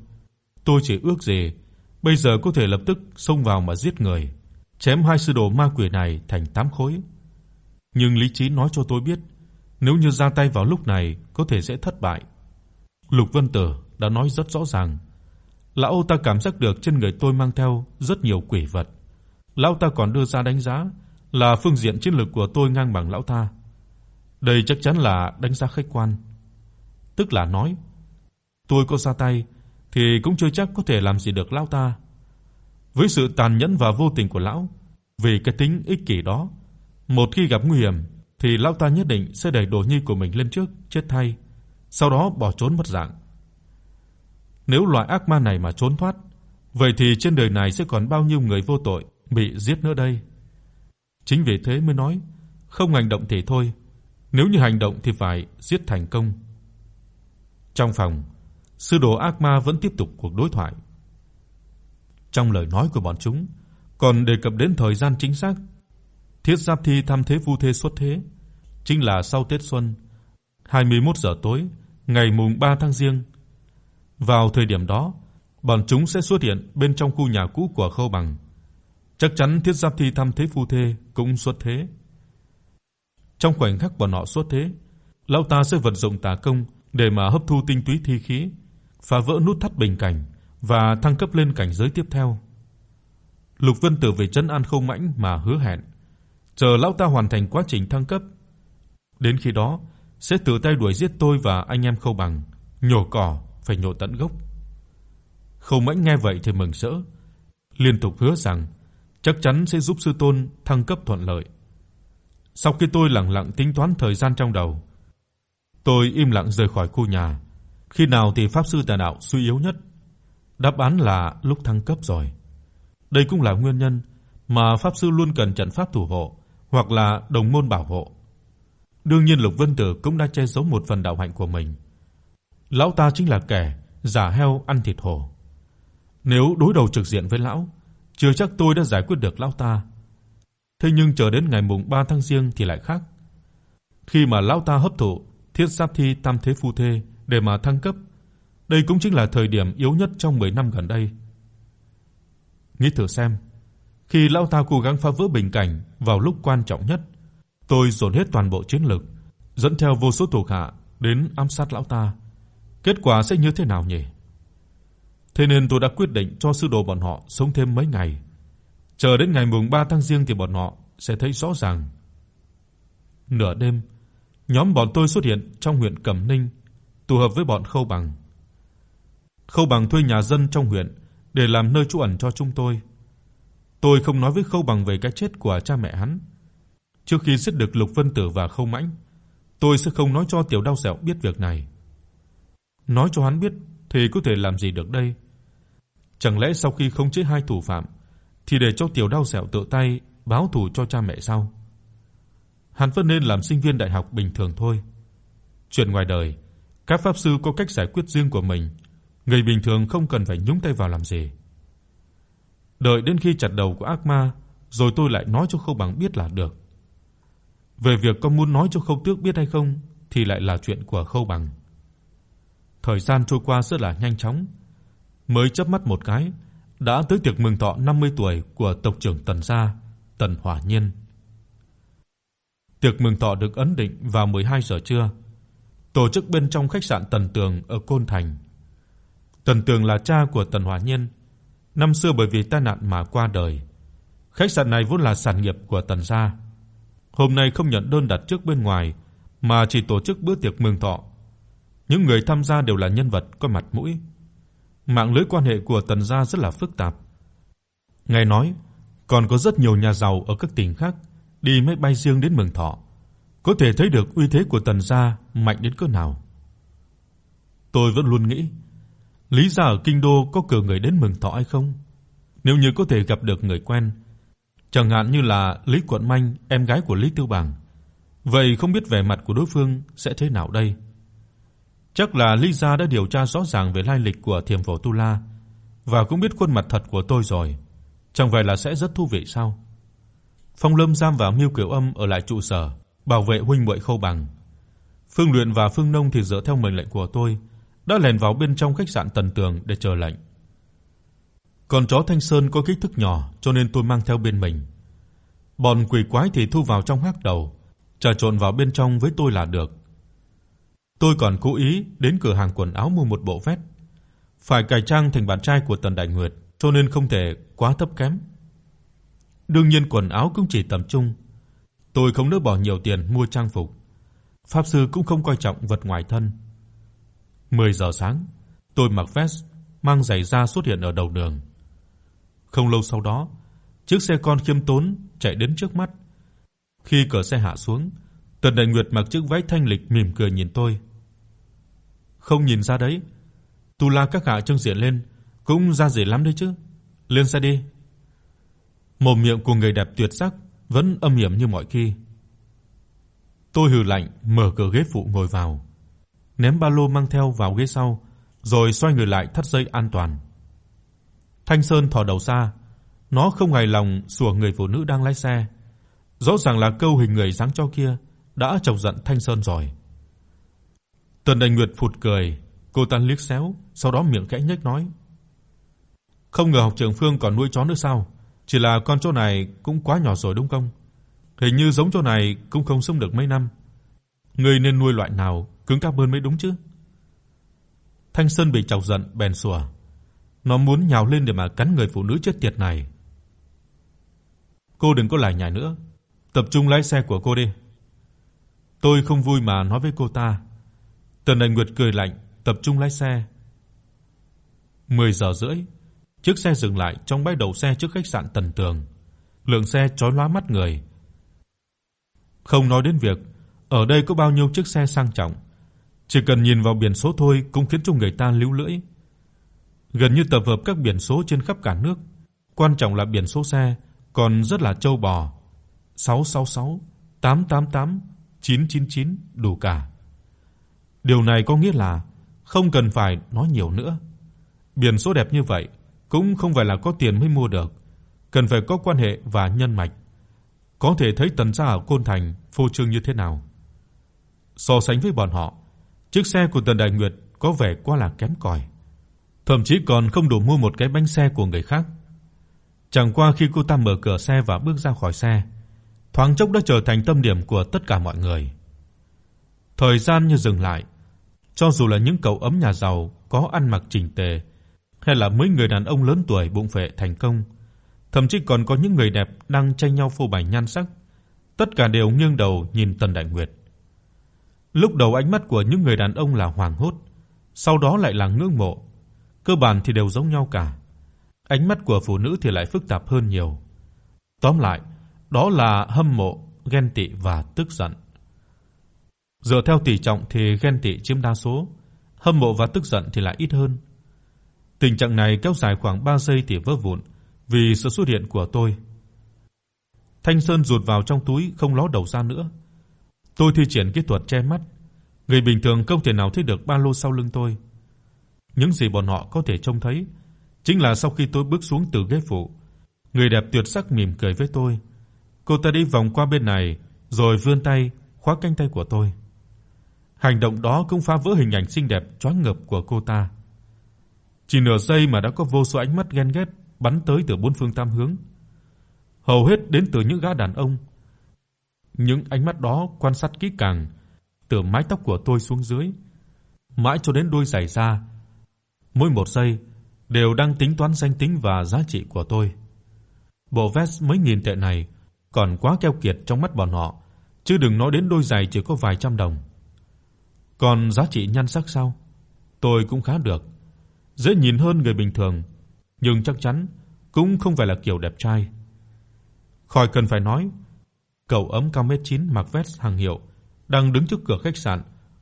Tôi chỉ ước gì bây giờ có thể lập tức xông vào mà giết người, chém hai sư đồ ma quỷ này thành tám khối. Nhưng lý trí nói cho tôi biết, nếu như ra tay vào lúc này có thể sẽ thất bại. Lục Vân Tử đã nói rất rõ ràng, lão ta cảm giác được trên người tôi mang theo rất nhiều quỷ vật. Lão ta còn đưa ra đánh giá là phương diện chiến lược của tôi ngang bằng lão ta. Đây chắc chắn là đánh giá khách quan. Tức là nói, tôi có ra tay thì cũng chưa chắc có thể làm gì được lão ta. Với sự tàn nhẫn và vô tình của lão, vì cái tính ích kỷ đó, một khi gặp nguy hiểm thì lão ta nhất định sẽ đẩy đồ nhi của mình lên trước chết thay, sau đó bỏ trốn mất dạng. Nếu loại ác ma này mà trốn thoát, vậy thì trên đời này sẽ còn bao nhiêu người vô tội bị giết nữa đây. Chính vì thế mới nói, không hành động thì thôi, nếu như hành động thì phải giết thành công. Trong phòng, sư đồ ác ma vẫn tiếp tục cuộc đối thoại. Trong lời nói của bọn chúng còn đề cập đến thời gian chính xác. Thiết Giáp Thi tham thế phu thê xuất thế, chính là sau Tết xuân, 21 giờ tối, ngày mùng 3 tháng Giêng. Vào thời điểm đó, bọn chúng sẽ xuất hiện bên trong khu nhà cũ của Khâu Bằng. Chắc chắn Thiết Giáp Thi thăm thế phu thê cũng xuất thế. Trong khoảnh khắc bọn họ xuất thế, lão ta sẽ vận dụng tà công để mà hấp thu tinh túy thi khí, phá vỡ nút thắt bình cảnh và thăng cấp lên cảnh giới tiếp theo. Lục Vân Tử về trấn an Không Mãnh mà hứa hẹn, chờ lão ta hoàn thành quá trình thăng cấp, đến khi đó sẽ tự tay đuổi giết tôi và anh em Khâu Bằng, nhổ cỏ phải nhổ tận gốc. Khâu Mãnh nghe vậy thì mừng rỡ, liên tục hứa rằng chắc chắn sẽ giúp sư tôn thăng cấp thuận lợi. Sau khi tôi lặng lặng tính toán thời gian trong đầu, tôi im lặng rời khỏi khu nhà. Khi nào thì pháp sư tà đạo suy yếu nhất? Đáp án là lúc thăng cấp rồi. Đây cũng là nguyên nhân mà pháp sư luôn cần trận pháp thủ hộ hoặc là đồng môn bảo hộ. Đương nhiên Lục Vân Tử cũng đã che giấu một phần đạo hạnh của mình. Lão ta chính là kẻ giả heo ăn thịt hổ. Nếu đối đầu trực diện với lão, chưa chắc tôi đã giải quyết được lão ta. Thế nhưng chờ đến ngày mùng 3 tháng Giêng thì lại khác. Khi mà lão ta hấp thụ Thiết Giáp Thi Tam Thế Phu Thê để mà thăng cấp, đây cũng chính là thời điểm yếu nhất trong 10 năm gần đây. Nghĩ thử xem, khi lão ta cố gắng phá vỡ bình cảnh vào lúc quan trọng nhất, tôi dồn hết toàn bộ chiến lực, dẫn theo vô số thuộc hạ đến ám sát lão ta. Kết quả sẽ như thế nào nhỉ? Thế nên tôi đã quyết định cho sư đồ bọn họ sống thêm mấy ngày. Chờ đến ngày mùng 3 tháng Giêng thì bọn họ sẽ thấy rõ ràng. Nửa đêm, nhóm bọn tôi xuất hiện trong huyện Cẩm Ninh, tụ hợp với bọn Khâu Bằng. Khâu Bằng thuê nhà dân trong huyện để làm nơi trú ẩn cho chúng tôi. Tôi không nói với Khâu Bằng về cái chết của cha mẹ hắn. Trước khi giết được Lục Vân Tử và Khâu Mãnh, tôi sẽ không nói cho Tiểu Đao Dẻo biết việc này. Nói cho hắn biết thì có thể làm gì được đây? Chẳng lẽ sau khi không chế hai thủ phạm thì để cho Tiểu đau Dẻo tự tay báo thù cho cha mẹ sao? Hắn vẫn nên làm sinh viên đại học bình thường thôi. Chuyện ngoài đời, các pháp sư có cách giải quyết riêng của mình, người bình thường không cần phải nhúng tay vào làm gì. Đợi đến khi chặt đầu của ác ma, rồi tôi lại nói cho Khâu Bằng biết là được. Về việc có muốn nói cho Khâu Tước biết hay không thì lại là chuyện của Khâu Bằng. Thời gian trôi qua rất là nhanh chóng, mới chớp mắt một cái đã tới tiệc mừng thọ 50 tuổi của tộc trưởng Tần gia, Tần Hỏa Nhiên. Tiệc mừng thọ được ấn định vào 12 giờ trưa, tổ chức bên trong khách sạn Tần Tường ở Côn Thành. Tần Tường là cha của Tần Hỏa Nhiên, năm xưa bởi vì tai nạn mà qua đời. Khách sạn này vốn là sản nghiệp của Tần gia. Hôm nay không nhận đơn đặt trước bên ngoài mà chỉ tổ chức bữa tiệc mừng thọ. Những người tham gia đều là nhân vật có mặt mũi. Mạng lưới quan hệ của Tần gia rất là phức tạp. Nghe nói còn có rất nhiều nhà giàu ở các tỉnh khác đi máy bay riêng đến mường thọ, có thể thấy được uy thế của Tần gia mạnh đến cỡ nào. Tôi vẫn luôn nghĩ, Lý gia ở kinh đô có cử người đến mường thọ hay không? Nếu như có thể gặp được người quen, chẳng hạn như là Lý Quận Manh, em gái của Lý tiêu Bằng, vậy không biết vẻ mặt của đối phương sẽ thế nào đây? Chắc là Lisa gia đã điều tra rõ ràng về lai lịch của Thiểm Phổ Tu La và cũng biết khuôn mặt thật của tôi rồi. Chẳng phải là sẽ rất thú vị sao? Phong Lâm giam vào Miêu Kiều Âm ở lại trụ sở, bảo vệ huynh muội Khâu Bằng. Phương Luyện và Phương Nông thì dựa theo mệnh lệnh của tôi, đã lèn vào bên trong khách sạn Tần Tường để chờ lệnh. Con chó Thanh Sơn có kích thước nhỏ, cho nên tôi mang theo bên mình. Bọn quỷ quái thì thu vào trong hắc đầu, trà trộn vào bên trong với tôi là được. Tôi còn cố ý đến cửa hàng quần áo mua một bộ vest, phải cải trang thành bạn trai của Tần Đại Nguyệt, cho nên không thể quá thấp kém. Đương nhiên quần áo cũng chỉ tầm trung. Tôi không nỡ bỏ nhiều tiền mua trang phục. Pháp sư cũng không coi trọng vật ngoài thân. 10 giờ sáng, tôi mặc vest, mang giày da xuất hiện ở đầu đường. Không lâu sau đó, chiếc xe con khiêm tốn chạy đến trước mắt. Khi cửa xe hạ xuống, Tần Đại Nguyệt mặc chiếc váy thanh lịch mỉm cười nhìn tôi. Không nhìn ra đấy, Tu La các hạ trông diện lên cũng ra dễ lắm đấy chứ. Lên xe đi. Mồm miệng của người đẹp tuyệt sắc vẫn âm hiểm như mọi khi. Tôi hừ lạnh, mở cửa ghế phụ ngồi vào, ném ba lô mang theo vào ghế sau, rồi xoay người lại thắt dây an toàn. Thanh Sơn thò đầu ra, nó không hài lòng sủa người phụ nữ đang lái xe. Rõ ràng là câu hình người dáng cho kia đã chọc giận Thanh Sơn rồi. Tần Đại Nguyệt phụt cười, cô ta liếc xéo, sau đó miệng khẽ nhếch nói: "Không ngờ học trưởng Phương còn nuôi chó nữa sao? Chỉ là con chó này cũng quá nhỏ rồi đúng không? Hình như giống chó này cũng không sống được mấy năm. Ngươi nên nuôi loại nào cứng cáp hơn mới đúng chứ?" Thanh Sơn bị chọc giận bèn sủa. Nó muốn nhào lên để mà cắn người phụ nữ chết tiệt này. Cô đừng có lải nhải nữa, tập trung lái xe của cô đi. Tôi không vui mà nói với cô ta. Tần Đại Nguyệt cười lạnh, tập trung lái xe. 10 giờ rưỡi, chiếc xe dừng lại trong bãi đậu xe trước khách sạn Tần Tường. Lượng xe chói lóa mắt người. Không nói đến việc ở đây có bao nhiêu chiếc xe sang trọng, chỉ cần nhìn vào biển số thôi cũng khiến cho người ta líu lưỡi. Gần như tập hợp các biển số trên khắp cả nước, quan trọng là biển số xe còn rất là trâu bò. 666 888 999 đủ cả. Điều này có nghĩa là không cần phải nói nhiều nữa. Biển số đẹp như vậy cũng không phải là có tiền mới mua được, cần phải có quan hệ và nhân mạch. Có thể thấy Tần gia ở Côn Thành phô trương như thế nào. So sánh với bọn họ, chiếc xe của Tần Đại Nguyệt có vẻ quá là kém cỏi. Thậm chí còn không đủ mua một cái bánh xe của người khác. Chẳng qua khi cô ta mở cửa xe và bước ra khỏi xe, thoáng chốc đã trở thành tâm điểm của tất cả mọi người. Thời gian như dừng lại, cho dù là những cậu ấm nhà giàu có ăn mặc chỉnh tề, hay là mấy người đàn ông lớn tuổi bụng phệ thành công, thậm chí còn có những người đẹp đang tranh nhau phô bày nhan sắc, tất cả đều nghiêng đầu nhìn Tần Đại Nguyệt. Lúc đầu ánh mắt của những người đàn ông là hoảng hốt, sau đó lại là ngưỡng mộ, cơ bản thì đều giống nhau cả. Ánh mắt của phụ nữ thì lại phức tạp hơn nhiều. Tóm lại, đó là hâm mộ, ghen tị và tức giận. Dựa theo tỷ trọng thì ghen tị chiếm đa số, hâm mộ và tức giận thì lại ít hơn. Tình trạng này kéo dài khoảng 3 giây thì vỡ vụn vì sự xuất hiện của tôi. Thanh Sơn rụt vào trong túi không ló đầu ra nữa. Tôi thi triển kỹ thuật che mắt, người bình thường không thể nào thấy được ba lô sau lưng tôi. Những gì bọn họ có thể trông thấy chính là sau khi tôi bước xuống từ ghế phụ, người đẹp tuyệt sắc mỉm cười với tôi. Cô ta đi vòng qua bên này rồi vươn tay khóa cánh tay của tôi. Hành động đó cũng phá vỡ hình ảnh xinh đẹp choáng ngợp của cô ta. Chỉ nửa giây mà đã có vô số ánh mắt ghen ghét bắn tới từ bốn phương tám hướng. Hầu hết đến từ những gã đàn ông. Những ánh mắt đó quan sát kỹ càng từ mái tóc của tôi xuống dưới, mãi cho đến đôi giày da. Mỗi một giây đều đang tính toán danh tính và giá trị của tôi. Bộ vest mấy nghìn tệ này còn quá keo kiệt trong mắt bọn họ, chứ đừng nói đến đôi giày chỉ có vài trăm đồng. Còn giá trị nhan sắc sao? Tôi cũng khá được, dễ nhìn hơn người bình thường, nhưng chắc chắn cũng không phải là kiểu đẹp trai. Khỏi cần phải nói, cậu ấm cao mét 9 mặc vest hàng hiệu đang đứng trước cửa khách sạn,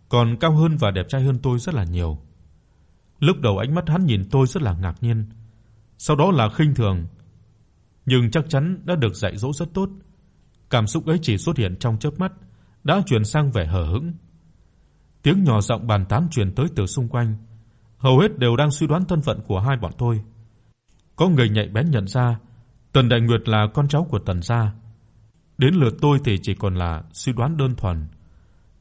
còn cao hơn và đẹp trai hơn tôi rất là nhiều. Lúc đầu ánh mắt hắn nhìn tôi rất là ngạc nhiên, sau đó là khinh thường, nhưng chắc chắn đã được dạy dỗ rất tốt. Cảm xúc ấy chỉ xuất hiện trong chớp mắt, đã chuyển sang vẻ hờ hững. Tiếng nhỏ giọng bàn tán truyền tới từ xung quanh, hầu hết đều đang suy đoán thân phận của hai bọn tôi. Có người nhạy bén nhận ra Tần Đại Nguyệt là con cháu của Tần gia. Đến lượt tôi thì chỉ còn là suy đoán đơn thuần.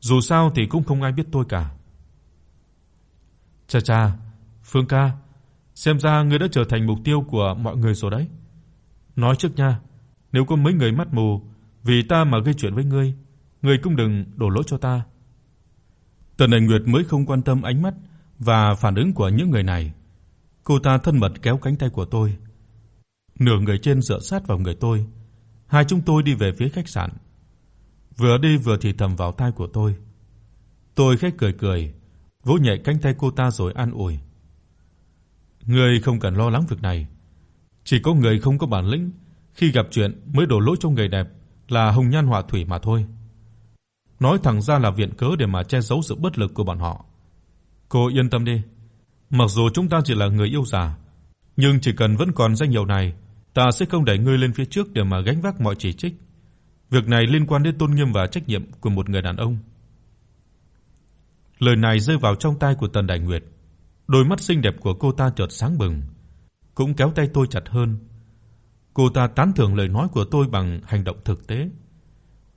Dù sao thì cũng không ai biết tôi cả. Cha cha, Phương ca, xem ra ngươi đã trở thành mục tiêu của mọi người rồi đấy. Nói trước nha, nếu có mấy người mắt mù vì ta mà gây chuyện với ngươi, ngươi cũng đừng đổ lỗi cho ta. Tần Ảnh Nguyệt mới không quan tâm ánh mắt và phản ứng của những người này. Cô ta thân mật kéo cánh tay của tôi, nửa người trên dựa sát vào người tôi. Hai chúng tôi đi về phía khách sạn. Vừa đi vừa thì thầm vào tai của tôi. Tôi khẽ cười cười, vỗ nhẹ cánh tay cô ta rồi an ủi. Ngươi không cần lo lắng việc này, chỉ có người không có bản lĩnh khi gặp chuyện mới đổ lỗi cho người đẹp là hồng nhan họa thủy mà thôi. Nói thẳng ra là viện cớ để mà che giấu sự bất lực của bọn họ. Cô yên tâm đi, mặc dù chúng ta chỉ là người yêu già nhưng chỉ cần vẫn còn danh hiệu này, ta sẽ không đẩy ngươi lên phía trước để mà gánh vác mọi chỉ trích. Việc này liên quan đến tôn nghiêm và trách nhiệm của một người đàn ông. Lời này rơi vào trong tai của Tần Đại Nguyệt, đôi mắt xinh đẹp của cô ta chợt sáng bừng, cũng kéo tay tôi chặt hơn. Cô ta tán thưởng lời nói của tôi bằng hành động thực tế.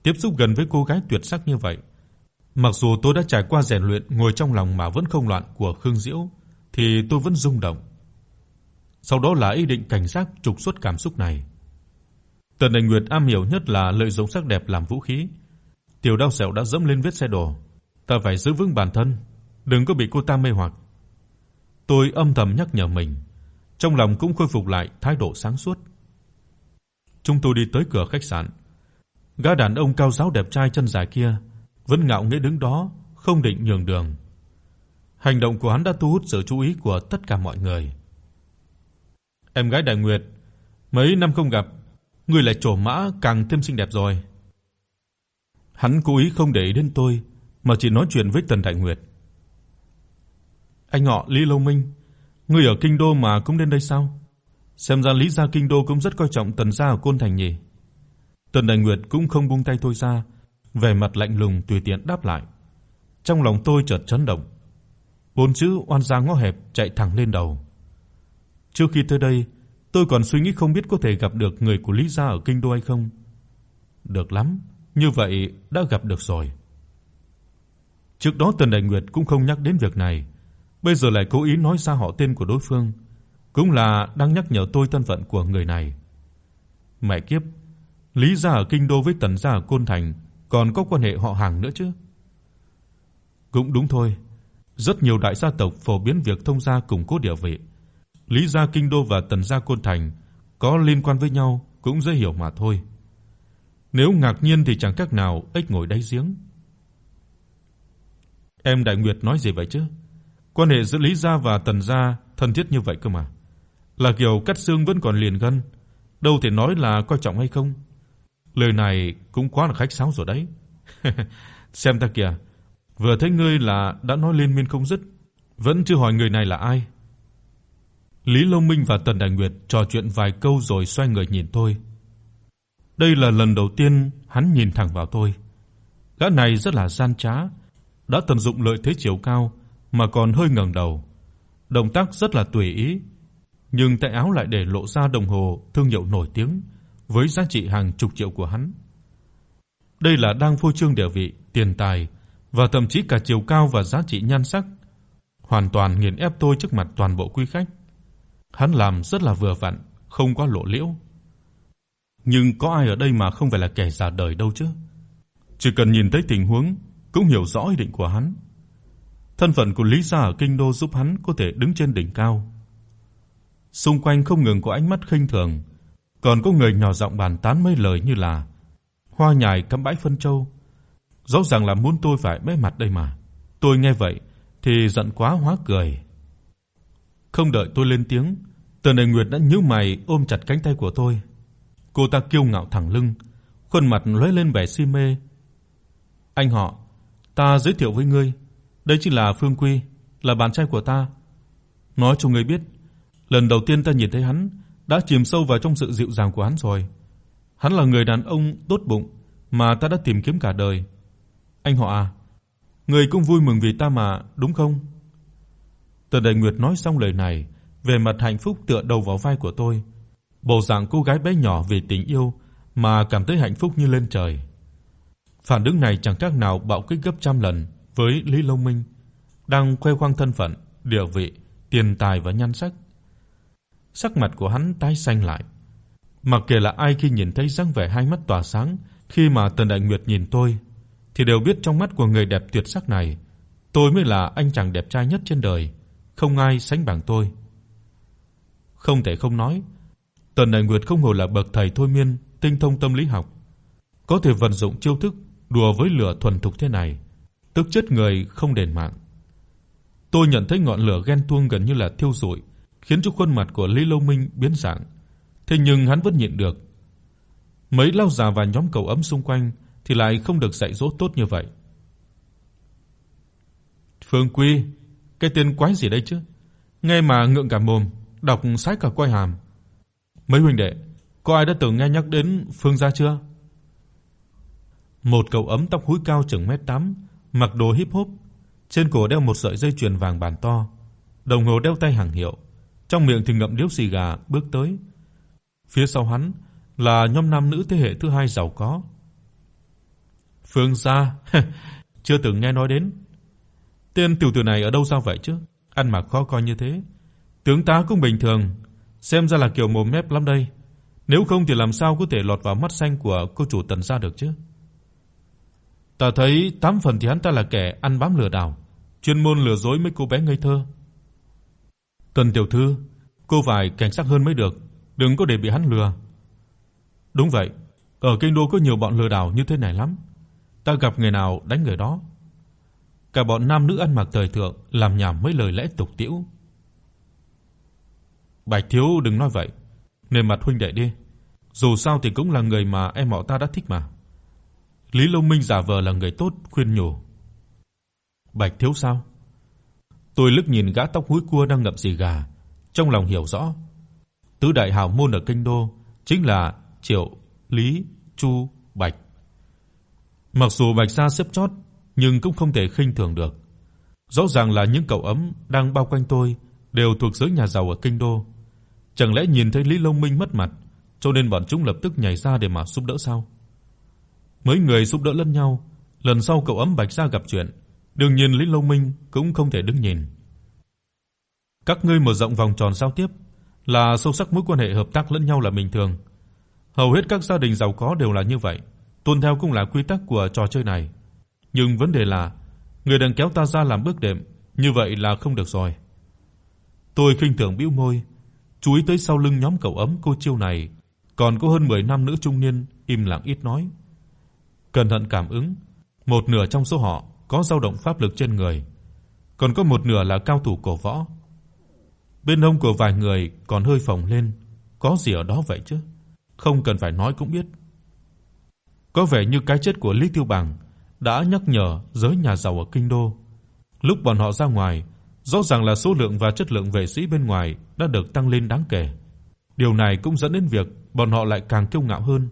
Tiếp xúc gần với cô gái tuyệt sắc như vậy, mặc dù tôi đã trải qua rèn luyện ngồi trong lòng mà vẫn không loạn của Khương Diễu, thì tôi vẫn rung động. Sau đó là ý định cảnh giác trục xuất cảm xúc này. Tần Đình Nguyệt am hiểu nhất là lợi dụng sắc đẹp làm vũ khí. Tiểu Đao Sẹo đã dẫm lên vết xe đổ, ta phải giữ vững bản thân, đừng có bị cô ta mê hoặc. Tôi âm thầm nhắc nhở mình, trong lòng cũng khôi phục lại thái độ sáng suốt. Chúng tôi đi tới cửa khách sạn. Gã đàn ông cao ráo đẹp trai chân dài kia vẫn ngạo nghễ đứng đó, không định nhường đường. Hành động của hắn đã thu hút sự chú ý của tất cả mọi người. Em gái Đại Nguyệt, mấy năm không gặp, ngươi lại trổ mã càng thêm xinh đẹp rồi. Hắn cố ý không để ý đến tôi, mà chỉ nói chuyện với Tần Đại Nguyệt. Anh họ Lý Lâu Minh, ngươi ở kinh đô mà cũng đến đây sao? Xem ra Lý gia kinh đô cũng rất coi trọng Tần gia ở Côn Thành nhỉ. Tần Đại Nguyệt cũng không buông tay tôi ra, vẻ mặt lạnh lùng tùy tiện đáp lại. Trong lòng tôi chợt chấn động. Bốn chữ oan gia ngõ hẹp chạy thẳng lên đầu. Trước khi tới đây, tôi còn suy nghĩ không biết có thể gặp được người của Lý gia ở kinh đô hay không. Được lắm, như vậy đã gặp được rồi. Trước đó Tần Đại Nguyệt cũng không nhắc đến việc này, bây giờ lại cố ý nói ra họ tên của đối phương, cũng là đang nhắc nhở tôi thân phận của người này. Mẹ kiếp, Lý gia ở kinh đô với Tần gia ở Côn Thành còn có quan hệ họ hàng nữa chứ? Cũng đúng thôi, rất nhiều đại gia tộc phổ biến việc thông gia củng cố địa vị. Lý gia kinh đô và Tần gia Côn Thành có liên quan với nhau cũng dễ hiểu mà thôi. Nếu ngạc nhiên thì chẳng khác nào ếch ngồi đáy giếng. Em Đại Nguyệt nói gì vậy chứ? Quan hệ giữa Lý gia và Tần gia thân thiết như vậy cơ mà. Là kiểu cắt xương vẫn còn liền gân, đâu thể nói là coi trọng hay không. Lời này cũng quá là khách sáo rồi đấy. Xem ta kìa, vừa thấy ngươi là đã nói liên miên không dứt, vẫn chưa hỏi người này là ai. Lý Long Minh và Tần Đại Nguyệt trò chuyện vài câu rồi xoay người nhìn tôi. Đây là lần đầu tiên hắn nhìn thẳng vào tôi. Gã này rất là gian trá, đã tận dụng lợi thế chiều cao mà còn hơi ngẩng đầu. Động tác rất là tùy ý, nhưng tay áo lại để lộ ra đồng hồ thương hiệu nổi tiếng với giá trị hàng chục triệu của hắn. Đây là đang phô trương địa vị, tiền tài và thậm chí cả chiều cao và giá trị nhan sắc, hoàn toàn nghiền ép tôi trước mặt toàn bộ quý khách. Hắn làm rất là vừa vặn, không quá lộ liễu. Nhưng có ai ở đây mà không phải là kẻ giả đời đâu chứ? Chỉ cần nhìn thấy tình huống cũng hiểu rõ ý định của hắn. Thân phận của Lý gia ở kinh đô giúp hắn có thể đứng trên đỉnh cao. Xung quanh không ngừng có ánh mắt khinh thường, còn có người nhỏ giọng bàn tán mấy lời như là hoa nhài cắm bãi phân châu. Rõ ràng là muốn tôi phải bẽ mặt đây mà. Tôi nghe vậy thì giận quá hóa cười. Không đợi tôi lên tiếng, Tần Đại Nguyệt đã nhíu mày ôm chặt cánh tay của tôi. Cô ta kiêu ngạo thẳng lưng, khuôn mặt lóe lên vẻ si mê. "Anh họ, ta giới thiệu với ngươi, đây chính là Phương Quy, là bạn trai của ta. Nói cho ngươi biết, lần đầu tiên ta nhìn thấy hắn đã chìm sâu vào trong sự dịu dàng của hắn rồi. Hắn là người đàn ông tốt bụng mà ta đã tìm kiếm cả đời. Anh họ à, ngươi cũng vui mừng vì ta mà, đúng không?" Tần Đại Nguyệt nói xong lời này, vẻ mặt hạnh phúc tựa đầu vào vai của tôi, bộ dạng cô gái bé nhỏ vì tình yêu mà cảm thấy hạnh phúc như lên trời. Phản ứng này chẳng khác nào bạo kích gấp trăm lần với Lý Long Minh, đang khoe khoang thân phận, địa vị, tiền tài và nhan sắc. Sắc mặt của hắn tái xanh lại. Mặc kệ là ai khi nhìn thấy dáng vẻ hai mắt tỏa sáng khi mà Tần Đại Nguyệt nhìn tôi, thì đều biết trong mắt của người đẹp tuyệt sắc này, tôi mới là anh chàng đẹp trai nhất trên đời, không ai sánh bằng tôi. Không thể không nói, Tần Đại Nguyệt không hổ là bậc thầy thôi miên, tinh thông tâm lý học, có thể vận dụng chiêu thức đùa với lửa thuần thục thế này, tức chết người không đền mạng. Tôi nhận thấy ngọn lửa ghen tuông gần như là thiêu rụi, khiến cho khuôn mặt của Lý Lâu Minh biến dạng. Thế nhưng hắn vẫn nhịn được. Mấy lão già và nhóm cậu ấm xung quanh thì lại không được dạy dỗ tốt như vậy. Phương Quy, cái tên quái gì đây chứ? Nghe mà ngượng cả mồm, đọc sách cả quay hàm. Mấy huynh đệ, có ai đã từng nghe nhắc đến Phương gia chưa? Một cậu ấm tóc húi cao chừng mét 8, mặc đồ hip hop, trên cổ đeo một sợi dây chuyền vàng bản to, đồng hồ đeo tay hàng hiệu, trong miệng thì ngậm điếu xì gà bước tới. Phía sau hắn là nhóm nam nữ thế hệ thứ hai giàu có. Phương gia, chưa từng nghe nói đến. Tên tiểu tử này ở đâu ra vậy chứ? Ăn mặc khó coi như thế. Tướng tá cũng bình thường, xem ra là kiểu mồm mép lắm đây. Nếu không thì làm sao có thể lọt vào mắt xanh của cô chủ Tần gia được chứ? Ta thấy tám phần thì hắn ta là kẻ ăn bám lừa đảo, chuyên môn lừa dối mấy cô bé ngây thơ. Tần tiểu thư, cô phải cảnh giác hơn mới được, đừng có để bị hắn lừa. Đúng vậy, ở kinh đô có nhiều bọn lừa đảo như thế này lắm. Ta gặp người nào đánh người đó. Cả bọn nam nữ ăn mặc thời thượng, làm nhảm mấy lời lẽ tục tiễu. Bạch thiếu đừng nói vậy, nề mặt huynh đệ đi. Dù sao thì cũng là người mà em họ ta đã thích mà. Lý Long Minh giả vờ là người tốt khuyên nhủ. Bạch thiếu sao? Tôi lức nhìn gã tóc húi cua đang ngậm xì gà, trong lòng hiểu rõ. tứ đại hào môn ở kinh đô chính là Triệu, Lý, Chu, Bạch. Mặc dù Bạch gia xếp chót, nhưng cũng không thể khinh thường được. Rõ ràng là những cậu ấm đang bao quanh tôi đều thuộc giới nhà giàu ở kinh đô. Chẳng lẽ nhìn thấy Lý Long Minh mất mặt, cho nên bọn chúng lập tức nhảy ra để mà giúp đỡ sao? Mấy người giúp đỡ lẫn nhau, lần sau cậu ấm Bạch gia gặp chuyện, đương nhiên Lý Long Minh cũng không thể đứng nhìn. Các ngươi mở rộng vòng tròn giao tiếp, là sâu sắc mối quan hệ hợp tác lẫn nhau là bình thường. Hầu hết các gia đình giàu có đều là như vậy, tuân theo cũng là quy tắc của trò chơi này. Nhưng vấn đề là người đang kéo ta ra làm bước đệm, như vậy là không được rồi. Tôi khinh thường bĩu môi, chú ý tới sau lưng nhóm cậu ấm cô chiêu này, còn có hơn 10 nam nữ trung niên im lặng ít nói. Cẩn thận cảm ứng, một nửa trong số họ có dao động pháp lực trên người, còn có một nửa là cao thủ cổ võ. Bên hông của vài người còn hơi phồng lên, có gì ở đó vậy chứ? Không cần phải nói cũng biết. Có vẻ như cái chết của Lý Tiêu Bằng đã nhắc nhở giới nhà giàu ở kinh đô. Lúc bọn họ ra ngoài, rõ ràng là số lượng và chất lượng vệ sĩ bên ngoài đã được tăng lên đáng kể. Điều này cũng dẫn đến việc bọn họ lại càng kiêu ngạo hơn.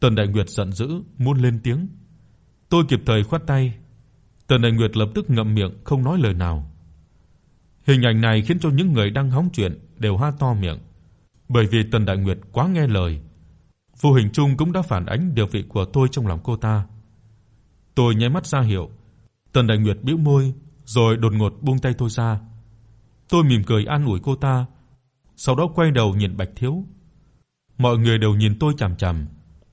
Tần Đại Nguyệt giận dữ muốn lên tiếng. Tôi kịp thời khoát tay. Tần Đại Nguyệt lập tức ngậm miệng không nói lời nào. Hình ảnh này khiến cho những người đang hóng chuyện đều há to miệng, bởi vì Tần Đại Nguyệt quá nghe lời. Vô hình chung cũng đã phản ánh địa vị của tôi trong lòng cô ta. Tôi nháy mắt ra hiệu. Tần Đại Nguyệt bĩu môi rồi đột ngột buông tay tôi ra. Tôi mỉm cười an ủi cô ta, sau đó quay đầu nhìn Bạch Thiếu. Mọi người đều nhìn tôi chằm chằm,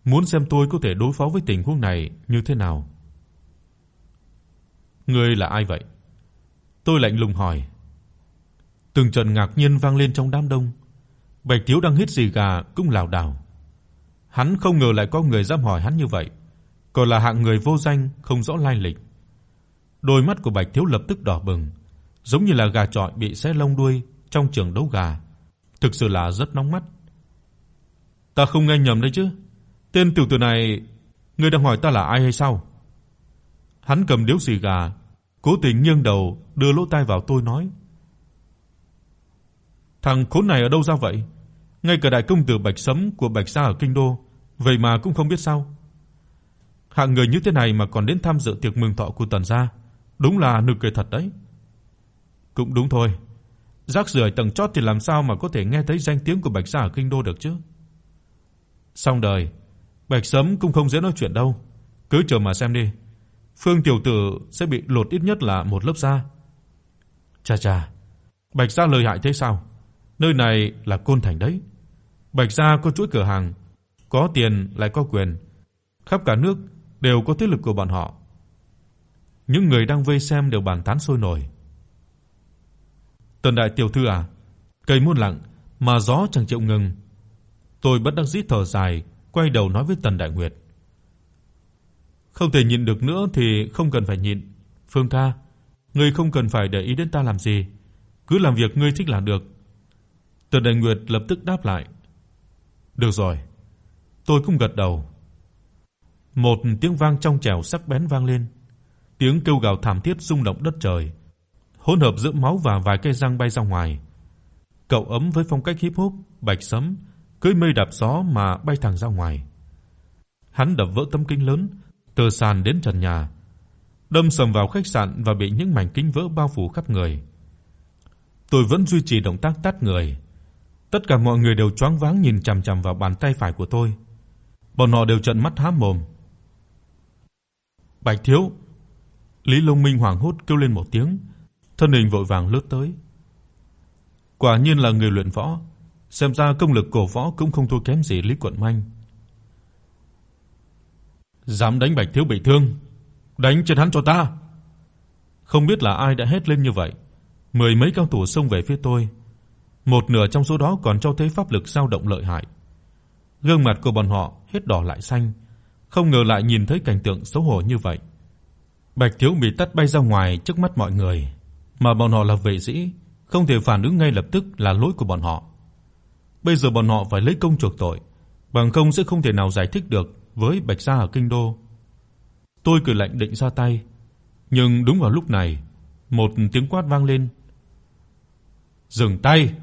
muốn xem tôi có thể đối phó với tình huống này như thế nào. Ngươi là ai vậy? Tôi lạnh lùng hỏi. Từng trận ngạc nhiên vang lên trong đám đông. Bạch tiếu đang hít xì gà cũng lảo đảo. Hắn không ngờ lại có người dám hỏi hắn như vậy, còn là hạng người vô danh không rõ lai lịch. Đôi mắt của Bạch Thiếu lập tức đỏ bừng, giống như là gà chọi bị xé lông đuôi trong trường đấu gà. Thực sự là rất nóng mắt. Ta không nghe nhầm đấy chứ? Tên tiểu tử này, ngươi đang hỏi ta là ai hay sao? Hắn cầm điếu xì gà, cố tình nghiêng đầu đưa lỗ tai vào tôi nói: Thằng khốn này ở đâu ra vậy? Ngay cả đại công tử Bạch Sấm của Bạch gia ở kinh đô, vậy mà cũng không biết sao? Hạng người như thế này mà còn đến tham dự tiệc mừng thọ của Tần gia, đúng là nực cười thật đấy. Cũng đúng thôi. Rác rưởi tầng chót thì làm sao mà có thể nghe thấy danh tiếng của Bạch gia ở kinh đô được chứ? Xong đời, Bạch Sấm cũng không dễ nói chuyện đâu, cứ chờ mà xem đi. Phương tiểu tử sẽ bị lột ít nhất là một lớp da. Cha cha, Bạch gia lợi hại thế sao? Nơi này là Côn Thành đấy. Bạch gia có chuỗi cửa hàng, có tiền lại có quyền, khắp cả nước đều có thế lực của bọn họ. Những người đang vây xem đều bàn tán sôi nổi. Tần đại tiểu thư à, cây muôn lặng mà gió chẳng chịu ngừng. Tôi bất đắc dĩ thở dài, quay đầu nói với Tần Đại Nguyệt. Không thể nhịn được nữa thì không cần phải nhịn, Phương ca, ngươi không cần phải để ý đến ta làm gì, cứ làm việc ngươi thích là được. Tần Đại Nguyệt lập tức đáp lại. Được rồi. Tôi cũng gật đầu. Một tiếng vang trong trẻo sắc bén vang lên. Tiếng kêu gào thảm thiết rung động đất trời, hỗn hợp giữa máu và vài cây răng bay ra ngoài. Cậu ấm với phong cách hip hop, bạch sấm, cưỡi mây đạp gió mà bay thẳng ra ngoài. Hắn đập vỡ tấm kính lớn từ sàn đến trần nhà, đâm sầm vào khách sạn và bị những mảnh kính vỡ bao phủ khắp người. Tôi vẫn duy trì động tác tát người, Tất cả mọi người đều choáng váng nhìn chằm chằm vào bàn tay phải của tôi. Bọn họ đều trợn mắt há mồm. Bạch thiếu. Lý Long Minh hoảng hốt kêu lên một tiếng, thân hình vội vàng lướt tới. Quả nhiên là người luyện võ, xem ra công lực cổ võ cũng không thua kém gì Lý Quận Minh. Dám đánh Bạch thiếu bị thương, đánh chết hắn cho ta. Không biết là ai đã hét lên như vậy, mười mấy cao thủ xông về phía tôi một nửa trong số đó còn cho thấy pháp lực dao động lợi hại. Gương mặt của bọn họ hết đỏ lại xanh, không ngờ lại nhìn thấy cảnh tượng xấu hổ như vậy. Bạch Thiếu bị tát bay ra ngoài trước mắt mọi người, mà bọn họ là vệ sĩ, không thể phản ứng ngay lập tức là lỗi của bọn họ. Bây giờ bọn họ phải lấy công chuộc tội, bằng không sẽ không thể nào giải thích được với Bạch gia ở kinh đô. Tôi cười lạnh định ra tay, nhưng đúng vào lúc này, một tiếng quát vang lên. "Dừng tay!"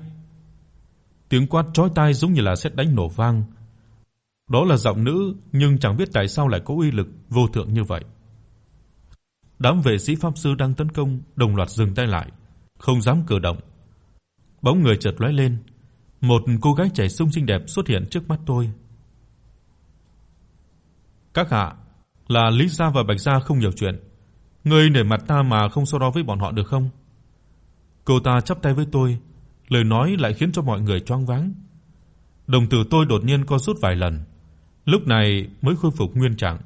Tiếng quát chói tai giống như là sét đánh nổ vang. Đó là giọng nữ, nhưng chẳng biết tại sao lại có uy lực vô thượng như vậy. Đám vệ sĩ pháp sư đang tấn công đồng loạt dừng tay lại, không dám cử động. Bóng người chợt lóe lên, một cô gái trẻ sung xinh đẹp xuất hiện trước mắt tôi. Các hạ, là Lý gia và Bạch gia không nhiều chuyện, ngươi nể mặt ta mà không so đo với bọn họ được không? Cô ta chắp tay với tôi, lời nói lại khiến cho mọi người choáng váng. Đồng tử tôi đột nhiên co rút vài lần, lúc này mới khôi phục nguyên trạng.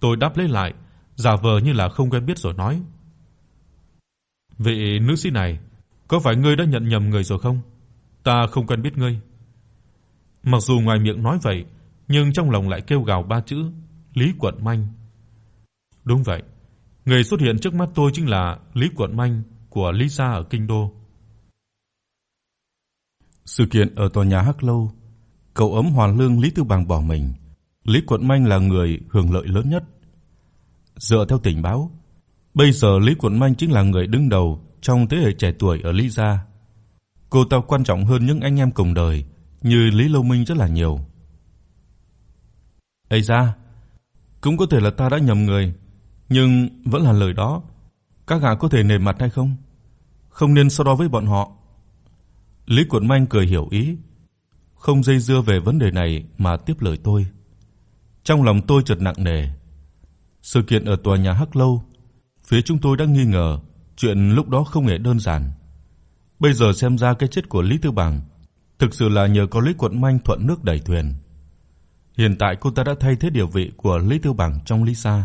Tôi đáp lấy lại, giả vờ như là không quen biết rồi nói: "Vị nữ sĩ này, có phải ngươi đã nhận nhầm người rồi không? Ta không cần biết ngươi." Mặc dù ngoài miệng nói vậy, nhưng trong lòng lại kêu gào ba chữ Lý Quận Manh. Đúng vậy, người xuất hiện trước mắt tôi chính là Lý Quận Manh của Lý gia ở kinh đô. Sự kiện ở tòa nhà Hắc lâu, cậu ấm Hoàn Lương Lý Tư Bằng bỏ mình, Lý Quận Manh là người hưởng lợi lớn nhất. Dựa theo tình báo, bây giờ Lý Quận Manh chính là người đứng đầu trong thế hệ trẻ tuổi ở Lý gia. Cô ta quan trọng hơn những anh em cùng đời như Lý Lâu Minh rất là nhiều. Ây da, cũng có thể là ta đã nhầm người, nhưng vẫn là lời đó, các gã có thể nể mặt hay không? Không nên so đo với bọn họ. Lý Quận Minh cười hiểu ý, không dây dưa về vấn đề này mà tiếp lời tôi. Trong lòng tôi chợt nặng nề. Sự kiện ở tòa nhà Hắc lâu, phía chúng tôi đã nghi ngờ chuyện lúc đó không hề đơn giản. Bây giờ xem ra cái chết của Lý Tư Bằng thực sự là nhờ có Lý Quận Minh thuận nước đẩy thuyền. Hiện tại cô ta đã thay thế địa vị của Lý Tư Bằng trong Lý gia,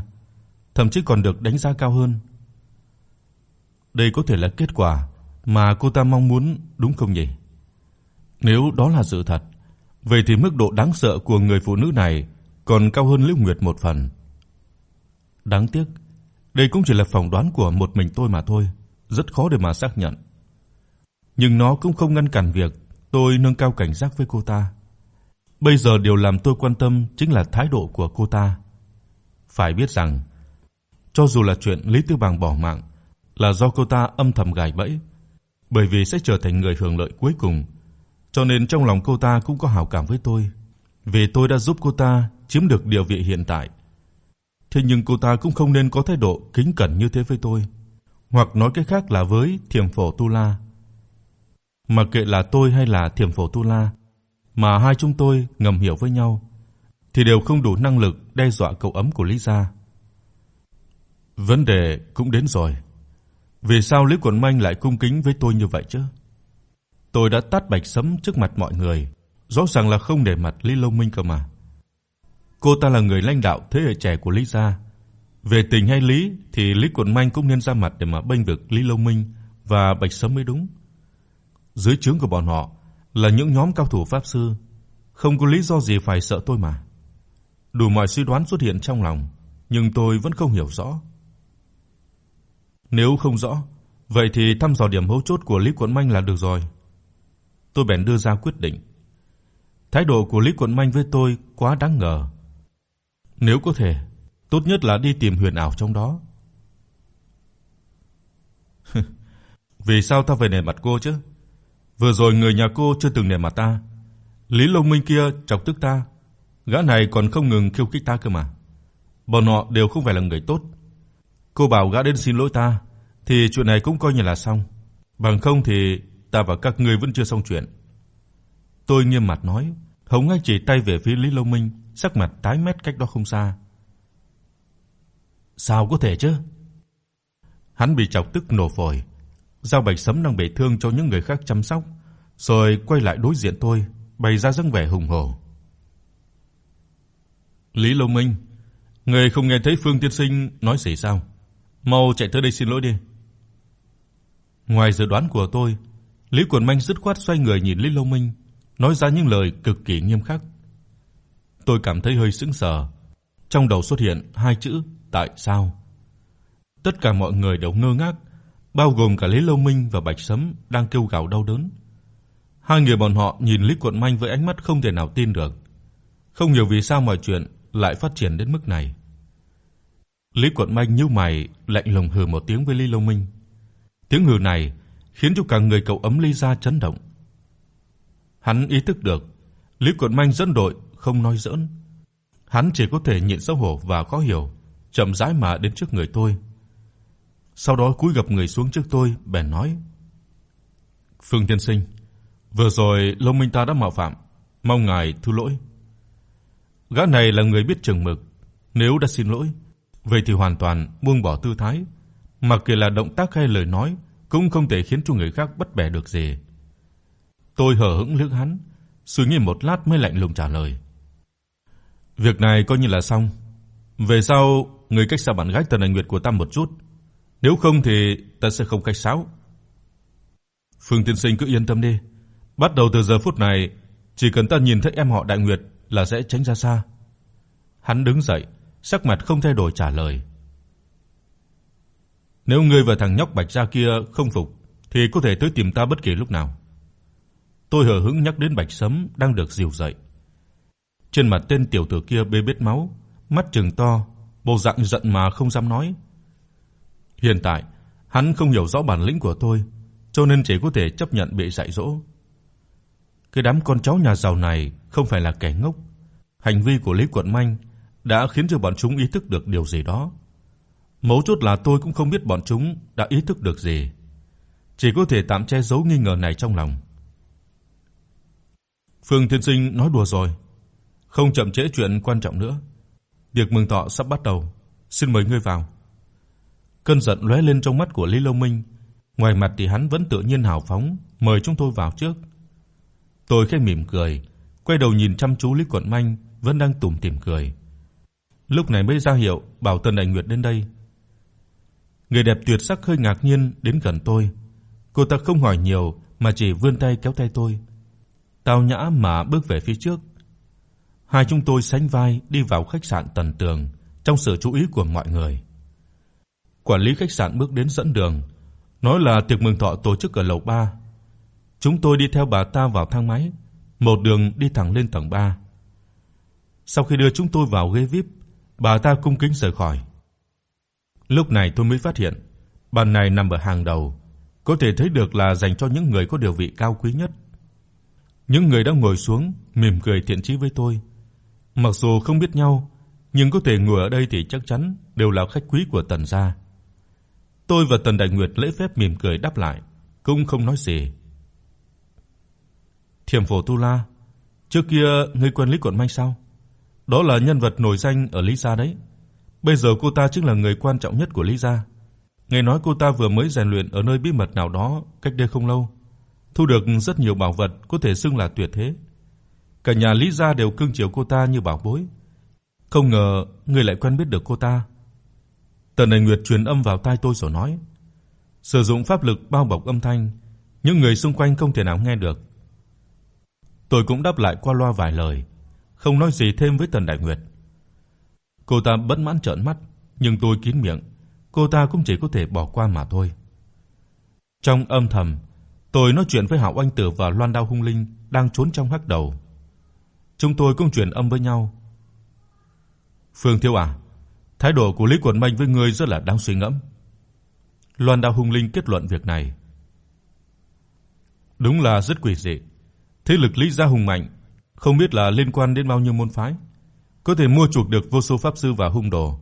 thậm chí còn được đánh giá cao hơn. Đây có thể là kết quả mà cô ta mong muốn, đúng không nhỉ? Nếu đó là sự thật, vậy thì mức độ đáng sợ của người phụ nữ này còn cao hơn Lưu Nguyệt một phần. Đáng tiếc, đây cũng chỉ là phỏng đoán của một mình tôi mà thôi, rất khó để mà xác nhận. Nhưng nó cũng không ngăn cản việc tôi nâng cao cảnh giác với cô ta. Bây giờ điều làm tôi quan tâm chính là thái độ của cô ta. Phải biết rằng, cho dù là chuyện Lý Tư Bằng bỏ mạng là do cô ta âm thầm gài bẫy, bởi vì sẽ trở thành người hưởng lợi cuối cùng, cho nên trong lòng cô ta cũng có hảo cảm với tôi, vì tôi đã giúp cô ta chiếm được địa vị hiện tại. Thế nhưng cô ta cũng không nên có thái độ kính cẩn như thế với tôi, hoặc nói cách khác là với Thiểm Phổ Tu La. Mặc kệ là tôi hay là Thiểm Phổ Tu La, mà hai chúng tôi ngầm hiểu với nhau thì đều không đủ năng lực đe dọa cậu ấm của Lý gia. Vấn đề cũng đến rồi. Vì sao Lý Quẩn Minh lại cung kính với tôi như vậy chứ? Tôi đã tát Bạch Sấm trước mặt mọi người, rõ ràng là không để mặt Lý Long Minh cơ mà. Cô ta là người lãnh đạo thế hệ trẻ của Lý gia. Về tình hay lý thì Lý Quẩn Minh cũng nên ra mặt để mà bênh vực Lý Long Minh và Bạch Sấm mới đúng. Dưới trướng của bọn họ là những nhóm cao thủ pháp sư, không có lý do gì phải sợ tôi mà. Đủ mọi suy đoán xuất hiện trong lòng, nhưng tôi vẫn không hiểu rõ. Nếu không rõ, vậy thì thăm dò điểm mấu chốt của Lý Quận Minh là được rồi. Tôi bèn đưa ra quyết định. Thái độ của Lý Quận Minh với tôi quá đáng ngờ. Nếu có thể, tốt nhất là đi tìm huyền ảo trong đó. Vì sao ta phải nể mặt cô chứ? Vừa rồi người nhà cô chưa từng nể mặt ta. Lý Long Minh kia chọc tức ta, gã này còn không ngừng khiêu khích ta cơ mà. Bọn họ đều không phải là người tốt. Cô bảo gã đến xin lỗi ta thì chuyện này cũng coi như là xong. Bằng không thì ta và các ngươi vẫn chưa xong chuyện. Tôi nghiêm mặt nói, Hồng ngay chỉ tay về phía Lý Long Minh, sắc mặt tái mét cách đó không xa. Sao có thể chứ? Hắn bị chọc tức nổ phổi, Giao Bạch Sấm đang bị thương cho những người khác chăm sóc, rồi quay lại đối diện tôi, bày ra dáng vẻ hùng hổ. Lý Long Minh, người không nghe thấy Phương tiên sinh nói gì sao? Mau chạy tới đây xin lỗi đi. Ngoài dự đoán của tôi, Lý Quần Minh dứt khoát xoay người nhìn Lý Long Minh, nói ra những lời cực kỳ nghiêm khắc. Tôi cảm thấy hơi sững sờ, trong đầu xuất hiện hai chữ tại sao. Tất cả mọi người đều ngơ ngác, bao gồm cả Lý Lâu Minh và Bạch Sấm đang kêu gào đau đớn. Hai người bọn họ nhìn Lý Quận Minh với ánh mắt không thể nào tin được. Không hiểu vì sao mọi chuyện lại phát triển đến mức này. Lý Quận Minh nhíu mày, lạnh lùng hừ một tiếng với Lý Lâu Minh. Tiếng hừ này khiến cho cả người cậu ấm Lý gia chấn động. Hắn ý thức được, Lý Quận Minh dẫn đội không nói giỡn. Hắn chỉ có thể nhịn xấu hổ và khó hiểu, chậm rãi mà đến trước người tôi. Sau đó cúi gập người xuống trước tôi, bèn nói: "Phương tiên sinh, vừa rồi Long Minh ta đã mạo phạm, mong ngài thứ lỗi." Gã này là người biết chừng mực, nếu đã xin lỗi, vậy thì hoàn toàn buông bỏ tư thái, mặc kệ là động tác hay lời nói cũng không thể khiến cho người khác bất bẻ được gì. Tôi hờ hững liếc hắn, suy nghĩ một lát mới lạnh lùng trả lời. Việc này coi như là xong. Về sau người cách xa bạn gái Tần anh Nguyệt của ta một chút, nếu không thì ta sẽ không khách sáo. Phương tiên sinh cứ yên tâm đi, bắt đầu từ giờ phút này, chỉ cần ta nhìn thấy em họ Đại Nguyệt là sẽ tránh ra xa. Hắn đứng dậy, sắc mặt không thay đổi trả lời. Nếu ngươi và thằng nhóc Bạch gia kia không phục thì có thể tới tìm ta bất kỳ lúc nào. Tôi hờ hững nhắc đến Bạch Sấm đang được dìu dậy. Trên mặt tên tiểu tử kia bê bết máu, mắt trừng to, bộ dạng giận mà không dám nói. Hiện tại, hắn không hiểu rõ bản lĩnh của tôi, cho nên chỉ có thể chấp nhận bị dạy dỗ. Cái đám con cháu nhà giàu này không phải là kẻ ngốc. Hành vi của Lý Quận Minh đã khiến cho bọn chúng ý thức được điều gì đó. Mấu chốt là tôi cũng không biết bọn chúng đã ý thức được gì, chỉ có thể tạm che giấu nghi ngờ này trong lòng. Phương Thiên Sinh nói đùa rồi, không chậm trễ chuyện quan trọng nữa. Tiệc mừng thọ sắp bắt đầu, xin mời ngươi vào. Cơn giận lóe lên trong mắt của Lý Long Minh, ngoài mặt thì hắn vẫn tự nhiên hào phóng mời chúng tôi vào trước. Tôi khẽ mỉm cười, quay đầu nhìn chăm chú Lý Quận Minh vẫn đang tủm tỉm cười. Lúc này mới ra hiệu bảo Tần Ảnh Nguyệt đến đây. Người đẹp tuyệt sắc hơi ngạc nhiên đến gần tôi. Cô ta không hỏi nhiều mà chỉ vươn tay kéo tay tôi. Tao nhã mà bước về phía trước. Hai chúng tôi sánh vai đi vào khách sạn Tần Tường trong sự chú ý của mọi người. Quản lý khách sạn bước đến dẫn đường, nói là tiệc mừng thọ tổ chức ở lầu 3. Chúng tôi đi theo bà ta vào thang máy, một đường đi thẳng lên tầng 3. Sau khi đưa chúng tôi vào ghế VIP, bà ta cung kính rời khỏi. Lúc này tôi mới phát hiện, bàn này nằm ở hàng đầu, có thể thấy được là dành cho những người có địa vị cao quý nhất. Những người đã ngồi xuống mỉm cười thiện chí với tôi. Mặc dù không biết nhau, nhưng có thể ngồi ở đây thì chắc chắn đều là khách quý của Tần gia. Tôi và Tần Đại Nguyệt lễ phép mỉm cười đáp lại, cũng không nói gì. Thiểm Phổ Tu La, trước kia ngươi quen Lý Quận Minh sao? Đó là nhân vật nổi danh ở Lý gia đấy. Bây giờ cô ta chính là người quan trọng nhất của Lý gia. Nghe nói cô ta vừa mới rèn luyện ở nơi bí mật nào đó cách đây không lâu, thu được rất nhiều bảo vật có thể xưng là tuyệt thế. Cả nhà Lý gia đều cưng chiều cô ta như bảo bối. Không ngờ ngươi lại quen biết được cô ta. Tần Ảnh Nguyệt truyền âm vào tai tôi rồi nói, sử dụng pháp lực bao bọc âm thanh, những người xung quanh không thể nào nghe được. Tôi cũng đáp lại qua loa vài lời, không nói gì thêm với Tần Đại Nguyệt. Cô ta bất mãn trợn mắt, nhưng tôi kín miệng, cô ta cũng chỉ có thể bỏ qua mà thôi. Trong âm thầm, tôi nói chuyện với Hạo Anh Tử và Loan Đao Hung Linh đang trốn trong hắc đầu. Chúng tôi cũng truyền âm với nhau. Phương Thiếu à, thái độ của Lý Quẩn Minh với ngươi rất là đáng suy ngẫm. Loan Đao Hung Linh kết luận việc này. Đúng là rất quỷ dị. Thế lực Lý gia hùng mạnh, không biết là liên quan đến bao nhiêu môn phái có thể mua chuộc được vô số pháp sư và hung đồ.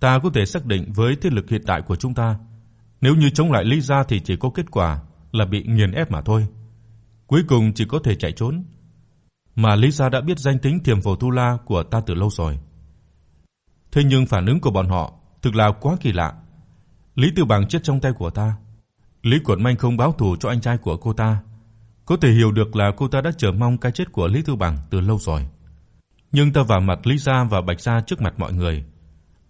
Ta có thể xác định với thế lực hiện tại của chúng ta, nếu như chống lại Lý gia thì chỉ có kết quả là bị nghiền ép mà thôi. Cuối cùng chỉ có thể chạy trốn. Mà Lý gia đã biết danh tính Thiểm Phổ Tu La của ta từ lâu rồi. Thế nhưng phản ứng của bọn họ thực là quá kỳ lạ. Lý Tư Bằng chết trong tay của ta. Lý Quẩn Minh không báo thù cho anh trai của cô ta. Có thể hiểu được là cô ta đã chờ mong cái chết của Lý Tư Bằng từ lâu rồi nhưng ta vào mặt Lý gia và Bạch gia trước mặt mọi người,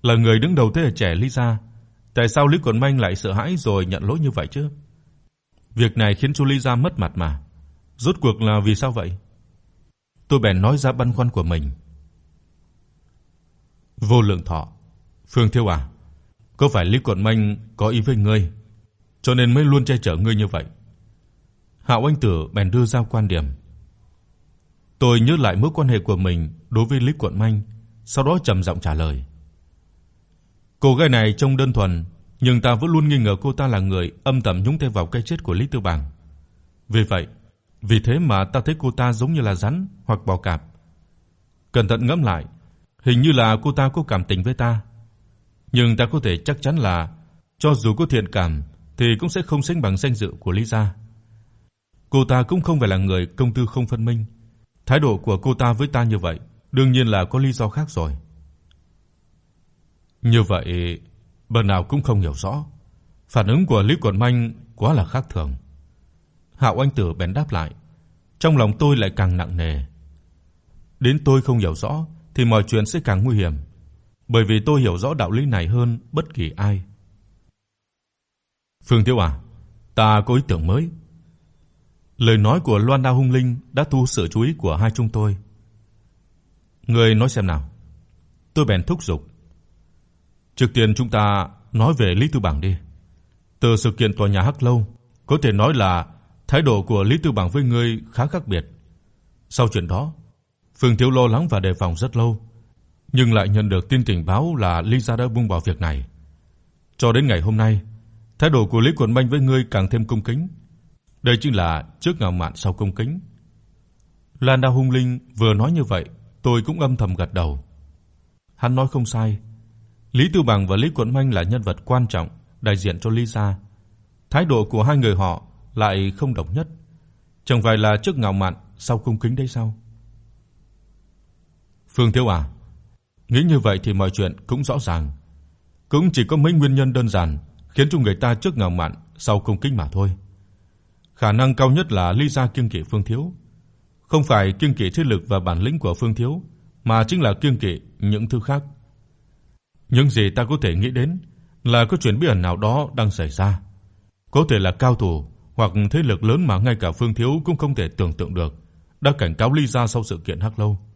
là người đứng đầu thế hệ trẻ Lý gia, tại sao Lý Quẩn Minh lại sợ hãi rồi nhận lỗi như vậy chứ? Việc này khiến chu Lý gia mất mặt mà. Rốt cuộc là vì sao vậy? Tôi bèn nói ra băn khoăn của mình. Vô Lượng Thọ, Phương thiếu à, có phải Lý Quận Minh có ý với ngươi, cho nên mới luôn che chở ngươi như vậy? Hạo Anh Tử bèn đưa ra quan điểm. Tôi nhớ lại mối quan hệ của mình đối với Lý Quận Minh, sau đó trầm giọng trả lời. Cô gái này trông đơn thuần, nhưng ta vẫn luôn nghi ngờ cô ta là người âm thầm nhúng tay vào cái chết của Lý Tư Bằng. Vì vậy, Vì thế mà ta thấy cô ta giống như là rắn hoặc bò cạp. Cẩn thận ngẫm lại, hình như là cô ta có cảm tình với ta. Nhưng ta có thể chắc chắn là cho dù có thiện cảm thì cũng sẽ không sánh bằng danh dự của Lý gia. Cô ta cũng không phải là người công tư không phân minh. Thái độ của cô ta với ta như vậy, đương nhiên là có lý do khác rồi. Như vậy, bần nào cũng không hiểu rõ. Phản ứng của Lý Quận Minh quá là khác thường. Hạo Anh Tử bèn đáp lại, trong lòng tôi lại càng nặng nề. Đến tôi không hiểu rõ thì mọi chuyện sẽ càng nguy hiểm, bởi vì tôi hiểu rõ đạo lý này hơn bất kỳ ai. Phương Thiếu à, ta có ý tưởng mới. Lời nói của Loan Đao Hung Linh đã thu sự chú ý của hai chúng tôi. Ngươi nói xem nào. Tôi bèn thúc giục. Trước tiên chúng ta nói về Lý Tư Bảng đi. Từ sự kiện tòa nhà Hắc Lâu, có thể nói là thái độ của Lý Tư Bảng với ngươi khá khác biệt. Sau chuyện đó, Phương Thiếu lo lắng và đề phòng rất lâu, nhưng lại nhận được tin tình báo là Lý gia đã buông bỏ việc này. Cho đến ngày hôm nay, thái độ của Lý Quận Minh với ngươi càng thêm cung kính. Đây chính là trước ngạo mạn sau cung kính. Lan Đa Hung Linh vừa nói như vậy, tôi cũng âm thầm gật đầu. Hắn nói không sai. Lý Tư Bằng và Lý Quận Minh là nhân vật quan trọng đại diện cho Lý gia. Thái độ của hai người họ lại không đồng nhất. Chẳng phải là trước ngạo mạn sau cung kính đấy sao? Phương Thiếu à, nghĩ như vậy thì mọi chuyện cũng rõ ràng. Cũng chỉ có mấy nguyên nhân đơn giản khiến cho người ta trước ngạo mạn sau cung kính mà thôi. Khả năng cao nhất là Ly gia kiêng kỵ Phương Thiếu, không phải kiêng kỵ thế lực và bản lĩnh của Phương Thiếu, mà chính là kiêng kỵ những thứ khác. Những gì ta có thể nghĩ đến là có chuyện bí ẩn nào đó đang xảy ra. Có thể là cao thủ hoặc thế lực lớn mà ngay cả Phương Thiếu cũng không thể tưởng tượng được, đã cảnh cáo Ly gia sau sự kiện Hắc Lâu.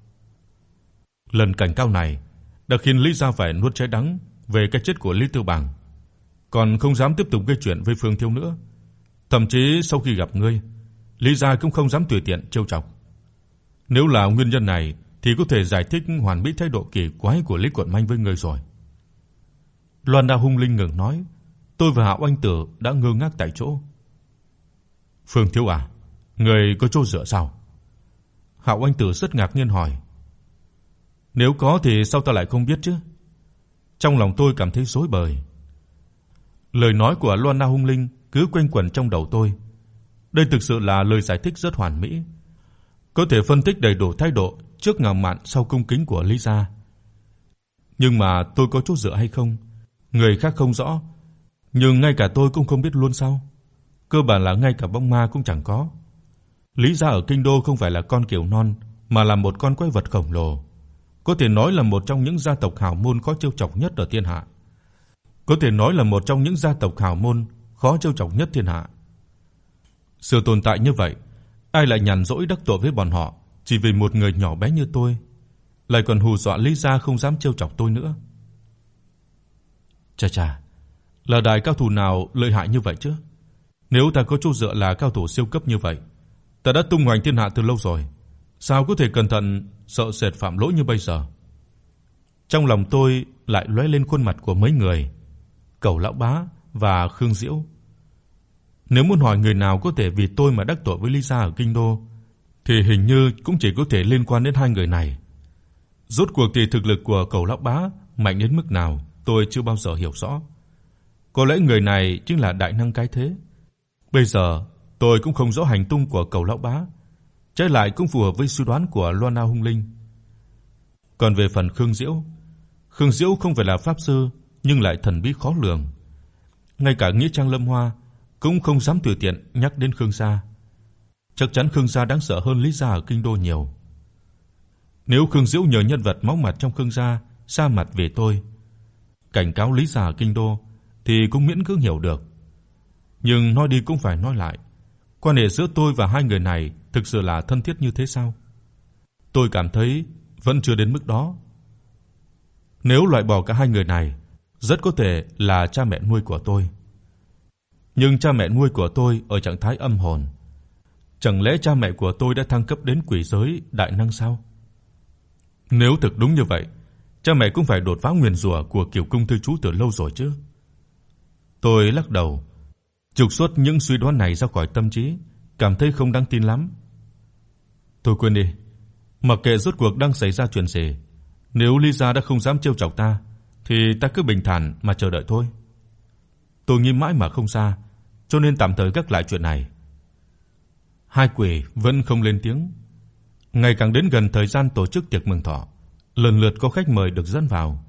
Lần cảnh cáo này đã khiến Lý gia phải nuốt trái đắng về cái chết của Lý Tư Bằng, còn không dám tiếp tục gây chuyện với Phương Thiếu nữa. Thậm chí sau khi gặp ngươi, Lý gia cũng không dám tùy tiện trêu chọc. Nếu là nguyên nhân này thì có thể giải thích hoàn mỹ thái độ kỳ quái của Lý Quận Minh với ngươi rồi. Loan Đa hung linh ngừng nói, tôi và Hạo Anh Tử đã ngơ ngác tại chỗ. Phương Thiếu à, người có chỗ dựa sao? Hạo Anh Tử rất ngạc nhiên hỏi. Nếu có thì sao ta lại không biết chứ? Trong lòng tôi cảm thấy rối bời. Lời nói của Loan Na Hung Linh cứ quanh quẩn trong đầu tôi. Đây thực sự là lời giải thích rất hoàn mỹ, có thể phân tích đầy đủ thái độ trước ngạo mạn sau cung kính của Lý gia. Nhưng mà tôi có chút dựa hay không, người khác không rõ, nhưng ngay cả tôi cũng không biết luôn sao? Cơ bản là ngay cả bóng ma cũng chẳng có. Lý gia ở kinh đô không phải là con kiều non, mà là một con quái vật khổng lồ, có thể nói là một trong những gia tộc hào môn khó trêu chọc nhất ở thiên hạ. Có thể nói là một trong những gia tộc hào môn khó trêu chọc nhất thiên hạ. Sự tồn tại như vậy, ai lại nhàn rỗi đắc tội với bọn họ chỉ vì một người nhỏ bé như tôi, lại còn hù dọa Lý gia không dám trêu chọc tôi nữa. Chà chà, là đại cao thủ nào lợi hại như vậy chứ? Nếu ta có chỗ dựa là cao thủ siêu cấp như vậy, ta đã tung hoành thiên hạ từ lâu rồi, sao có thể cẩn thận sợ sệt phạm lỗi như bây giờ? Trong lòng tôi lại lóe lên khuôn mặt của mấy người, Cẩu lão bá và Khương Diễu. Nếu muốn hỏi người nào có thể vì tôi mà đắc tội với Lisa ở kinh đô thì hình như cũng chỉ có thể liên quan đến hai người này. Rốt cuộc thì thực lực của Cẩu lão bá mạnh đến mức nào, tôi chưa bao giờ hiểu rõ. Có lẽ người này chính là đại năng cái thế. Bây giờ tôi cũng không rõ hành tung của Cẩu lão bá, trái lại cũng phù hợp với suy đoán của Loana Hung Linh. Còn về phần Khương Diễu, Khương Diễu không phải là pháp sư nhưng lại thần bí khó lường. Ngay cả nghĩa trang Lâm Hoa cũng không dám tùy tiện nhắc đến Khương gia. Chắc chắn Khương gia đáng sợ hơn Lý gia ở kinh đô nhiều. Nếu Khương Diễu nhờ nhân vật máu mặt trong Khương gia xa mặt về tôi, cảnh cáo Lý gia ở kinh đô thì cũng miễn cưỡng hiểu được. Nhưng nói đi cũng phải nói lại, quan hệ giữa tôi và hai người này thực sự là thân thiết như thế sao? Tôi cảm thấy vẫn chưa đến mức đó. Nếu loại bỏ cả hai người này, rất có thể là cha mẹ nuôi của tôi. Nhưng cha mẹ nuôi của tôi ở trạng thái âm hồn. Chẳng lẽ cha mẹ của tôi đã thăng cấp đến quỷ giới đại năng sao? Nếu thực đúng như vậy, cha mẹ cũng phải đột phá nguyên rủa của Kiều cung thư chú từ lâu rồi chứ. Tôi lắc đầu, trục xuất những suy đoán này ra khỏi tâm trí, cảm thấy không đáng tin lắm tôi quên đi, mặc kệ rốt cuộc đang xảy ra chuyện gì, nếu Lisa đã không dám trêu chọc ta thì ta cứ bình thản mà chờ đợi thôi. Tôi nghĩ mãi mà không ra, cho nên tạm thời gác lại chuyện này. Hai quỷ vẫn không lên tiếng. Ngày càng đến gần thời gian tổ chức tiệc mừng thọ, lần lượt có khách mời được dẫn vào,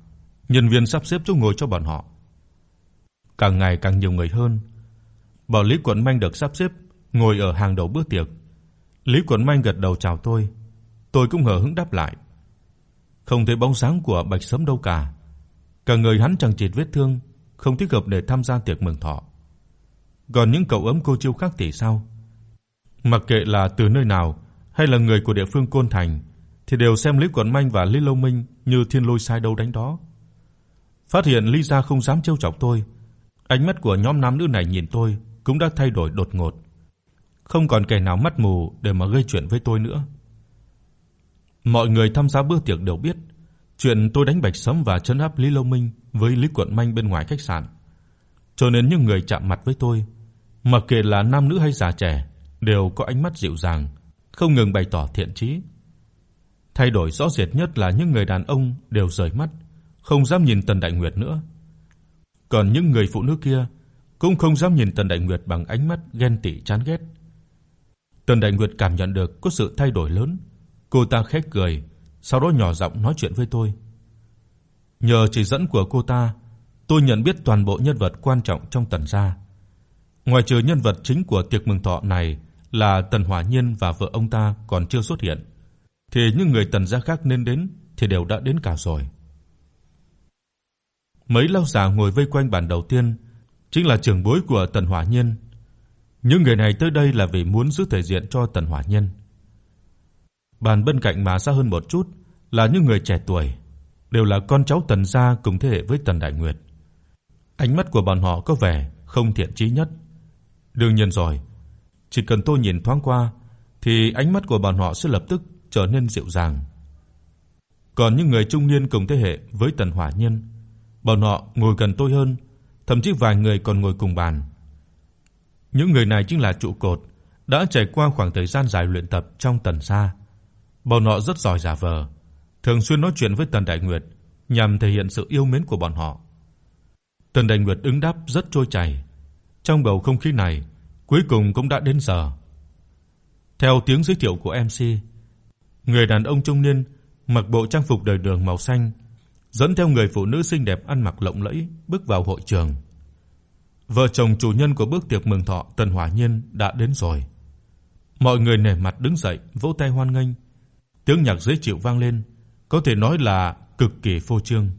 nhân viên sắp xếp chỗ ngồi cho bọn họ. Càng ngày càng nhiều người hơn. Bảo Lý Quận Minh được sắp xếp ngồi ở hàng đầu bữa tiệc. Lý Quẩn Minh gật đầu chào tôi, tôi cũng hờ hững đáp lại. Không thấy bóng dáng của Bạch Sấm đâu cả. Cả người hắn chẳng chịt vết thương, không thích hợp để tham gia tiệc mừng thọ. Còn những cậu ấm cô chiêu khác thì sao? Mặc kệ là từ nơi nào hay là người của địa phương Côn Thành thì đều xem Lý Quẩn Minh và Lý Lâu Minh như thiên lôi sai đâu đánh đó. Phát hiện Lý gia không dám trêu chọc tôi, ánh mắt của nhóm nam nữ này nhìn tôi cũng đã thay đổi đột ngột. Không còn kẻ nào mắt mù để mà gây chuyện với tôi nữa. Mọi người tham gia bữa tiệc đều biết chuyện tôi đánh Bạch Sấm và trấn áp Lý Lâu Minh với Lý Quận Minh bên ngoài khách sạn. Cho nên những người chạm mặt với tôi, mặc kệ là nam nữ hay già trẻ, đều có ánh mắt dịu dàng, không ngừng bày tỏ thiện chí. Thay đổi rõ rệt nhất là những người đàn ông đều rời mắt, không dám nhìn Tần Đại Nguyệt nữa. Còn những người phụ nữ kia cũng không dám nhìn Tần Đại Nguyệt bằng ánh mắt ghen tị chán ghét. Tần Đại Nguyệt cảm nhận được có sự thay đổi lớn, cô ta khẽ cười, sau đó nhỏ giọng nói chuyện với tôi. Nhờ chỉ dẫn của cô ta, tôi nhận biết toàn bộ nhân vật quan trọng trong Tần gia. Ngoài trừ nhân vật chính của tiệc mừng thọ này là Tần Hỏa Nhiên và vợ ông ta còn chưa xuất hiện, thì những người Tần gia khác nên đến thì đều đã đến cả rồi. Mấy lão già ngồi vây quanh bàn đầu tiên chính là trưởng bối của Tần Hỏa Nhiên. Những người này tới đây là vì muốn giữ thể diện cho Tần Hỏa nhân Bàn bên cạnh mà xa hơn một chút là những người trẻ tuổi, đều là con cháu Tần gia cùng thế hệ với Tần Đại Nguyệt. Ánh mắt của bọn họ có vẻ không thiện chí nhất. Đương nhiên rồi, chỉ cần tôi nhìn thoáng qua thì ánh mắt của bọn họ sẽ lập tức trở nên dịu dàng. Còn những người trung niên cùng thế hệ với Tần Hỏa Nhân, bọn họ ngồi gần tôi hơn, thậm chí vài người còn ngồi cùng bàn. Những người này chính là trụ cột đã trải qua khoảng thời gian dài luyện tập trong Tần gia. Bọn họ rất giỏi giả vờ, thường xuyên nói chuyện với Tần Đại Nguyệt nhằm thể hiện sự yêu mến của bọn họ. Tần Đại Nguyệt ứng đáp rất trôi chảy. Trong bầu không khí này, cuối cùng cũng đã đến giờ. Theo tiếng giới thiệu của MC, người đàn ông trung niên mặc bộ trang phục đời đường màu xanh, dẫn theo người phụ nữ xinh đẹp ăn mặc lộng lẫy bước vào hội trường. Vợ chồng chủ nhân của bữa tiệc mừng thọ Tần Hỏa Nhiên đã đến rồi. Mọi người nể mặt đứng dậy, vỗ tay hoan nghênh. Tiếng nhạc dễ chịu vang lên, có thể nói là cực kỳ phô trương.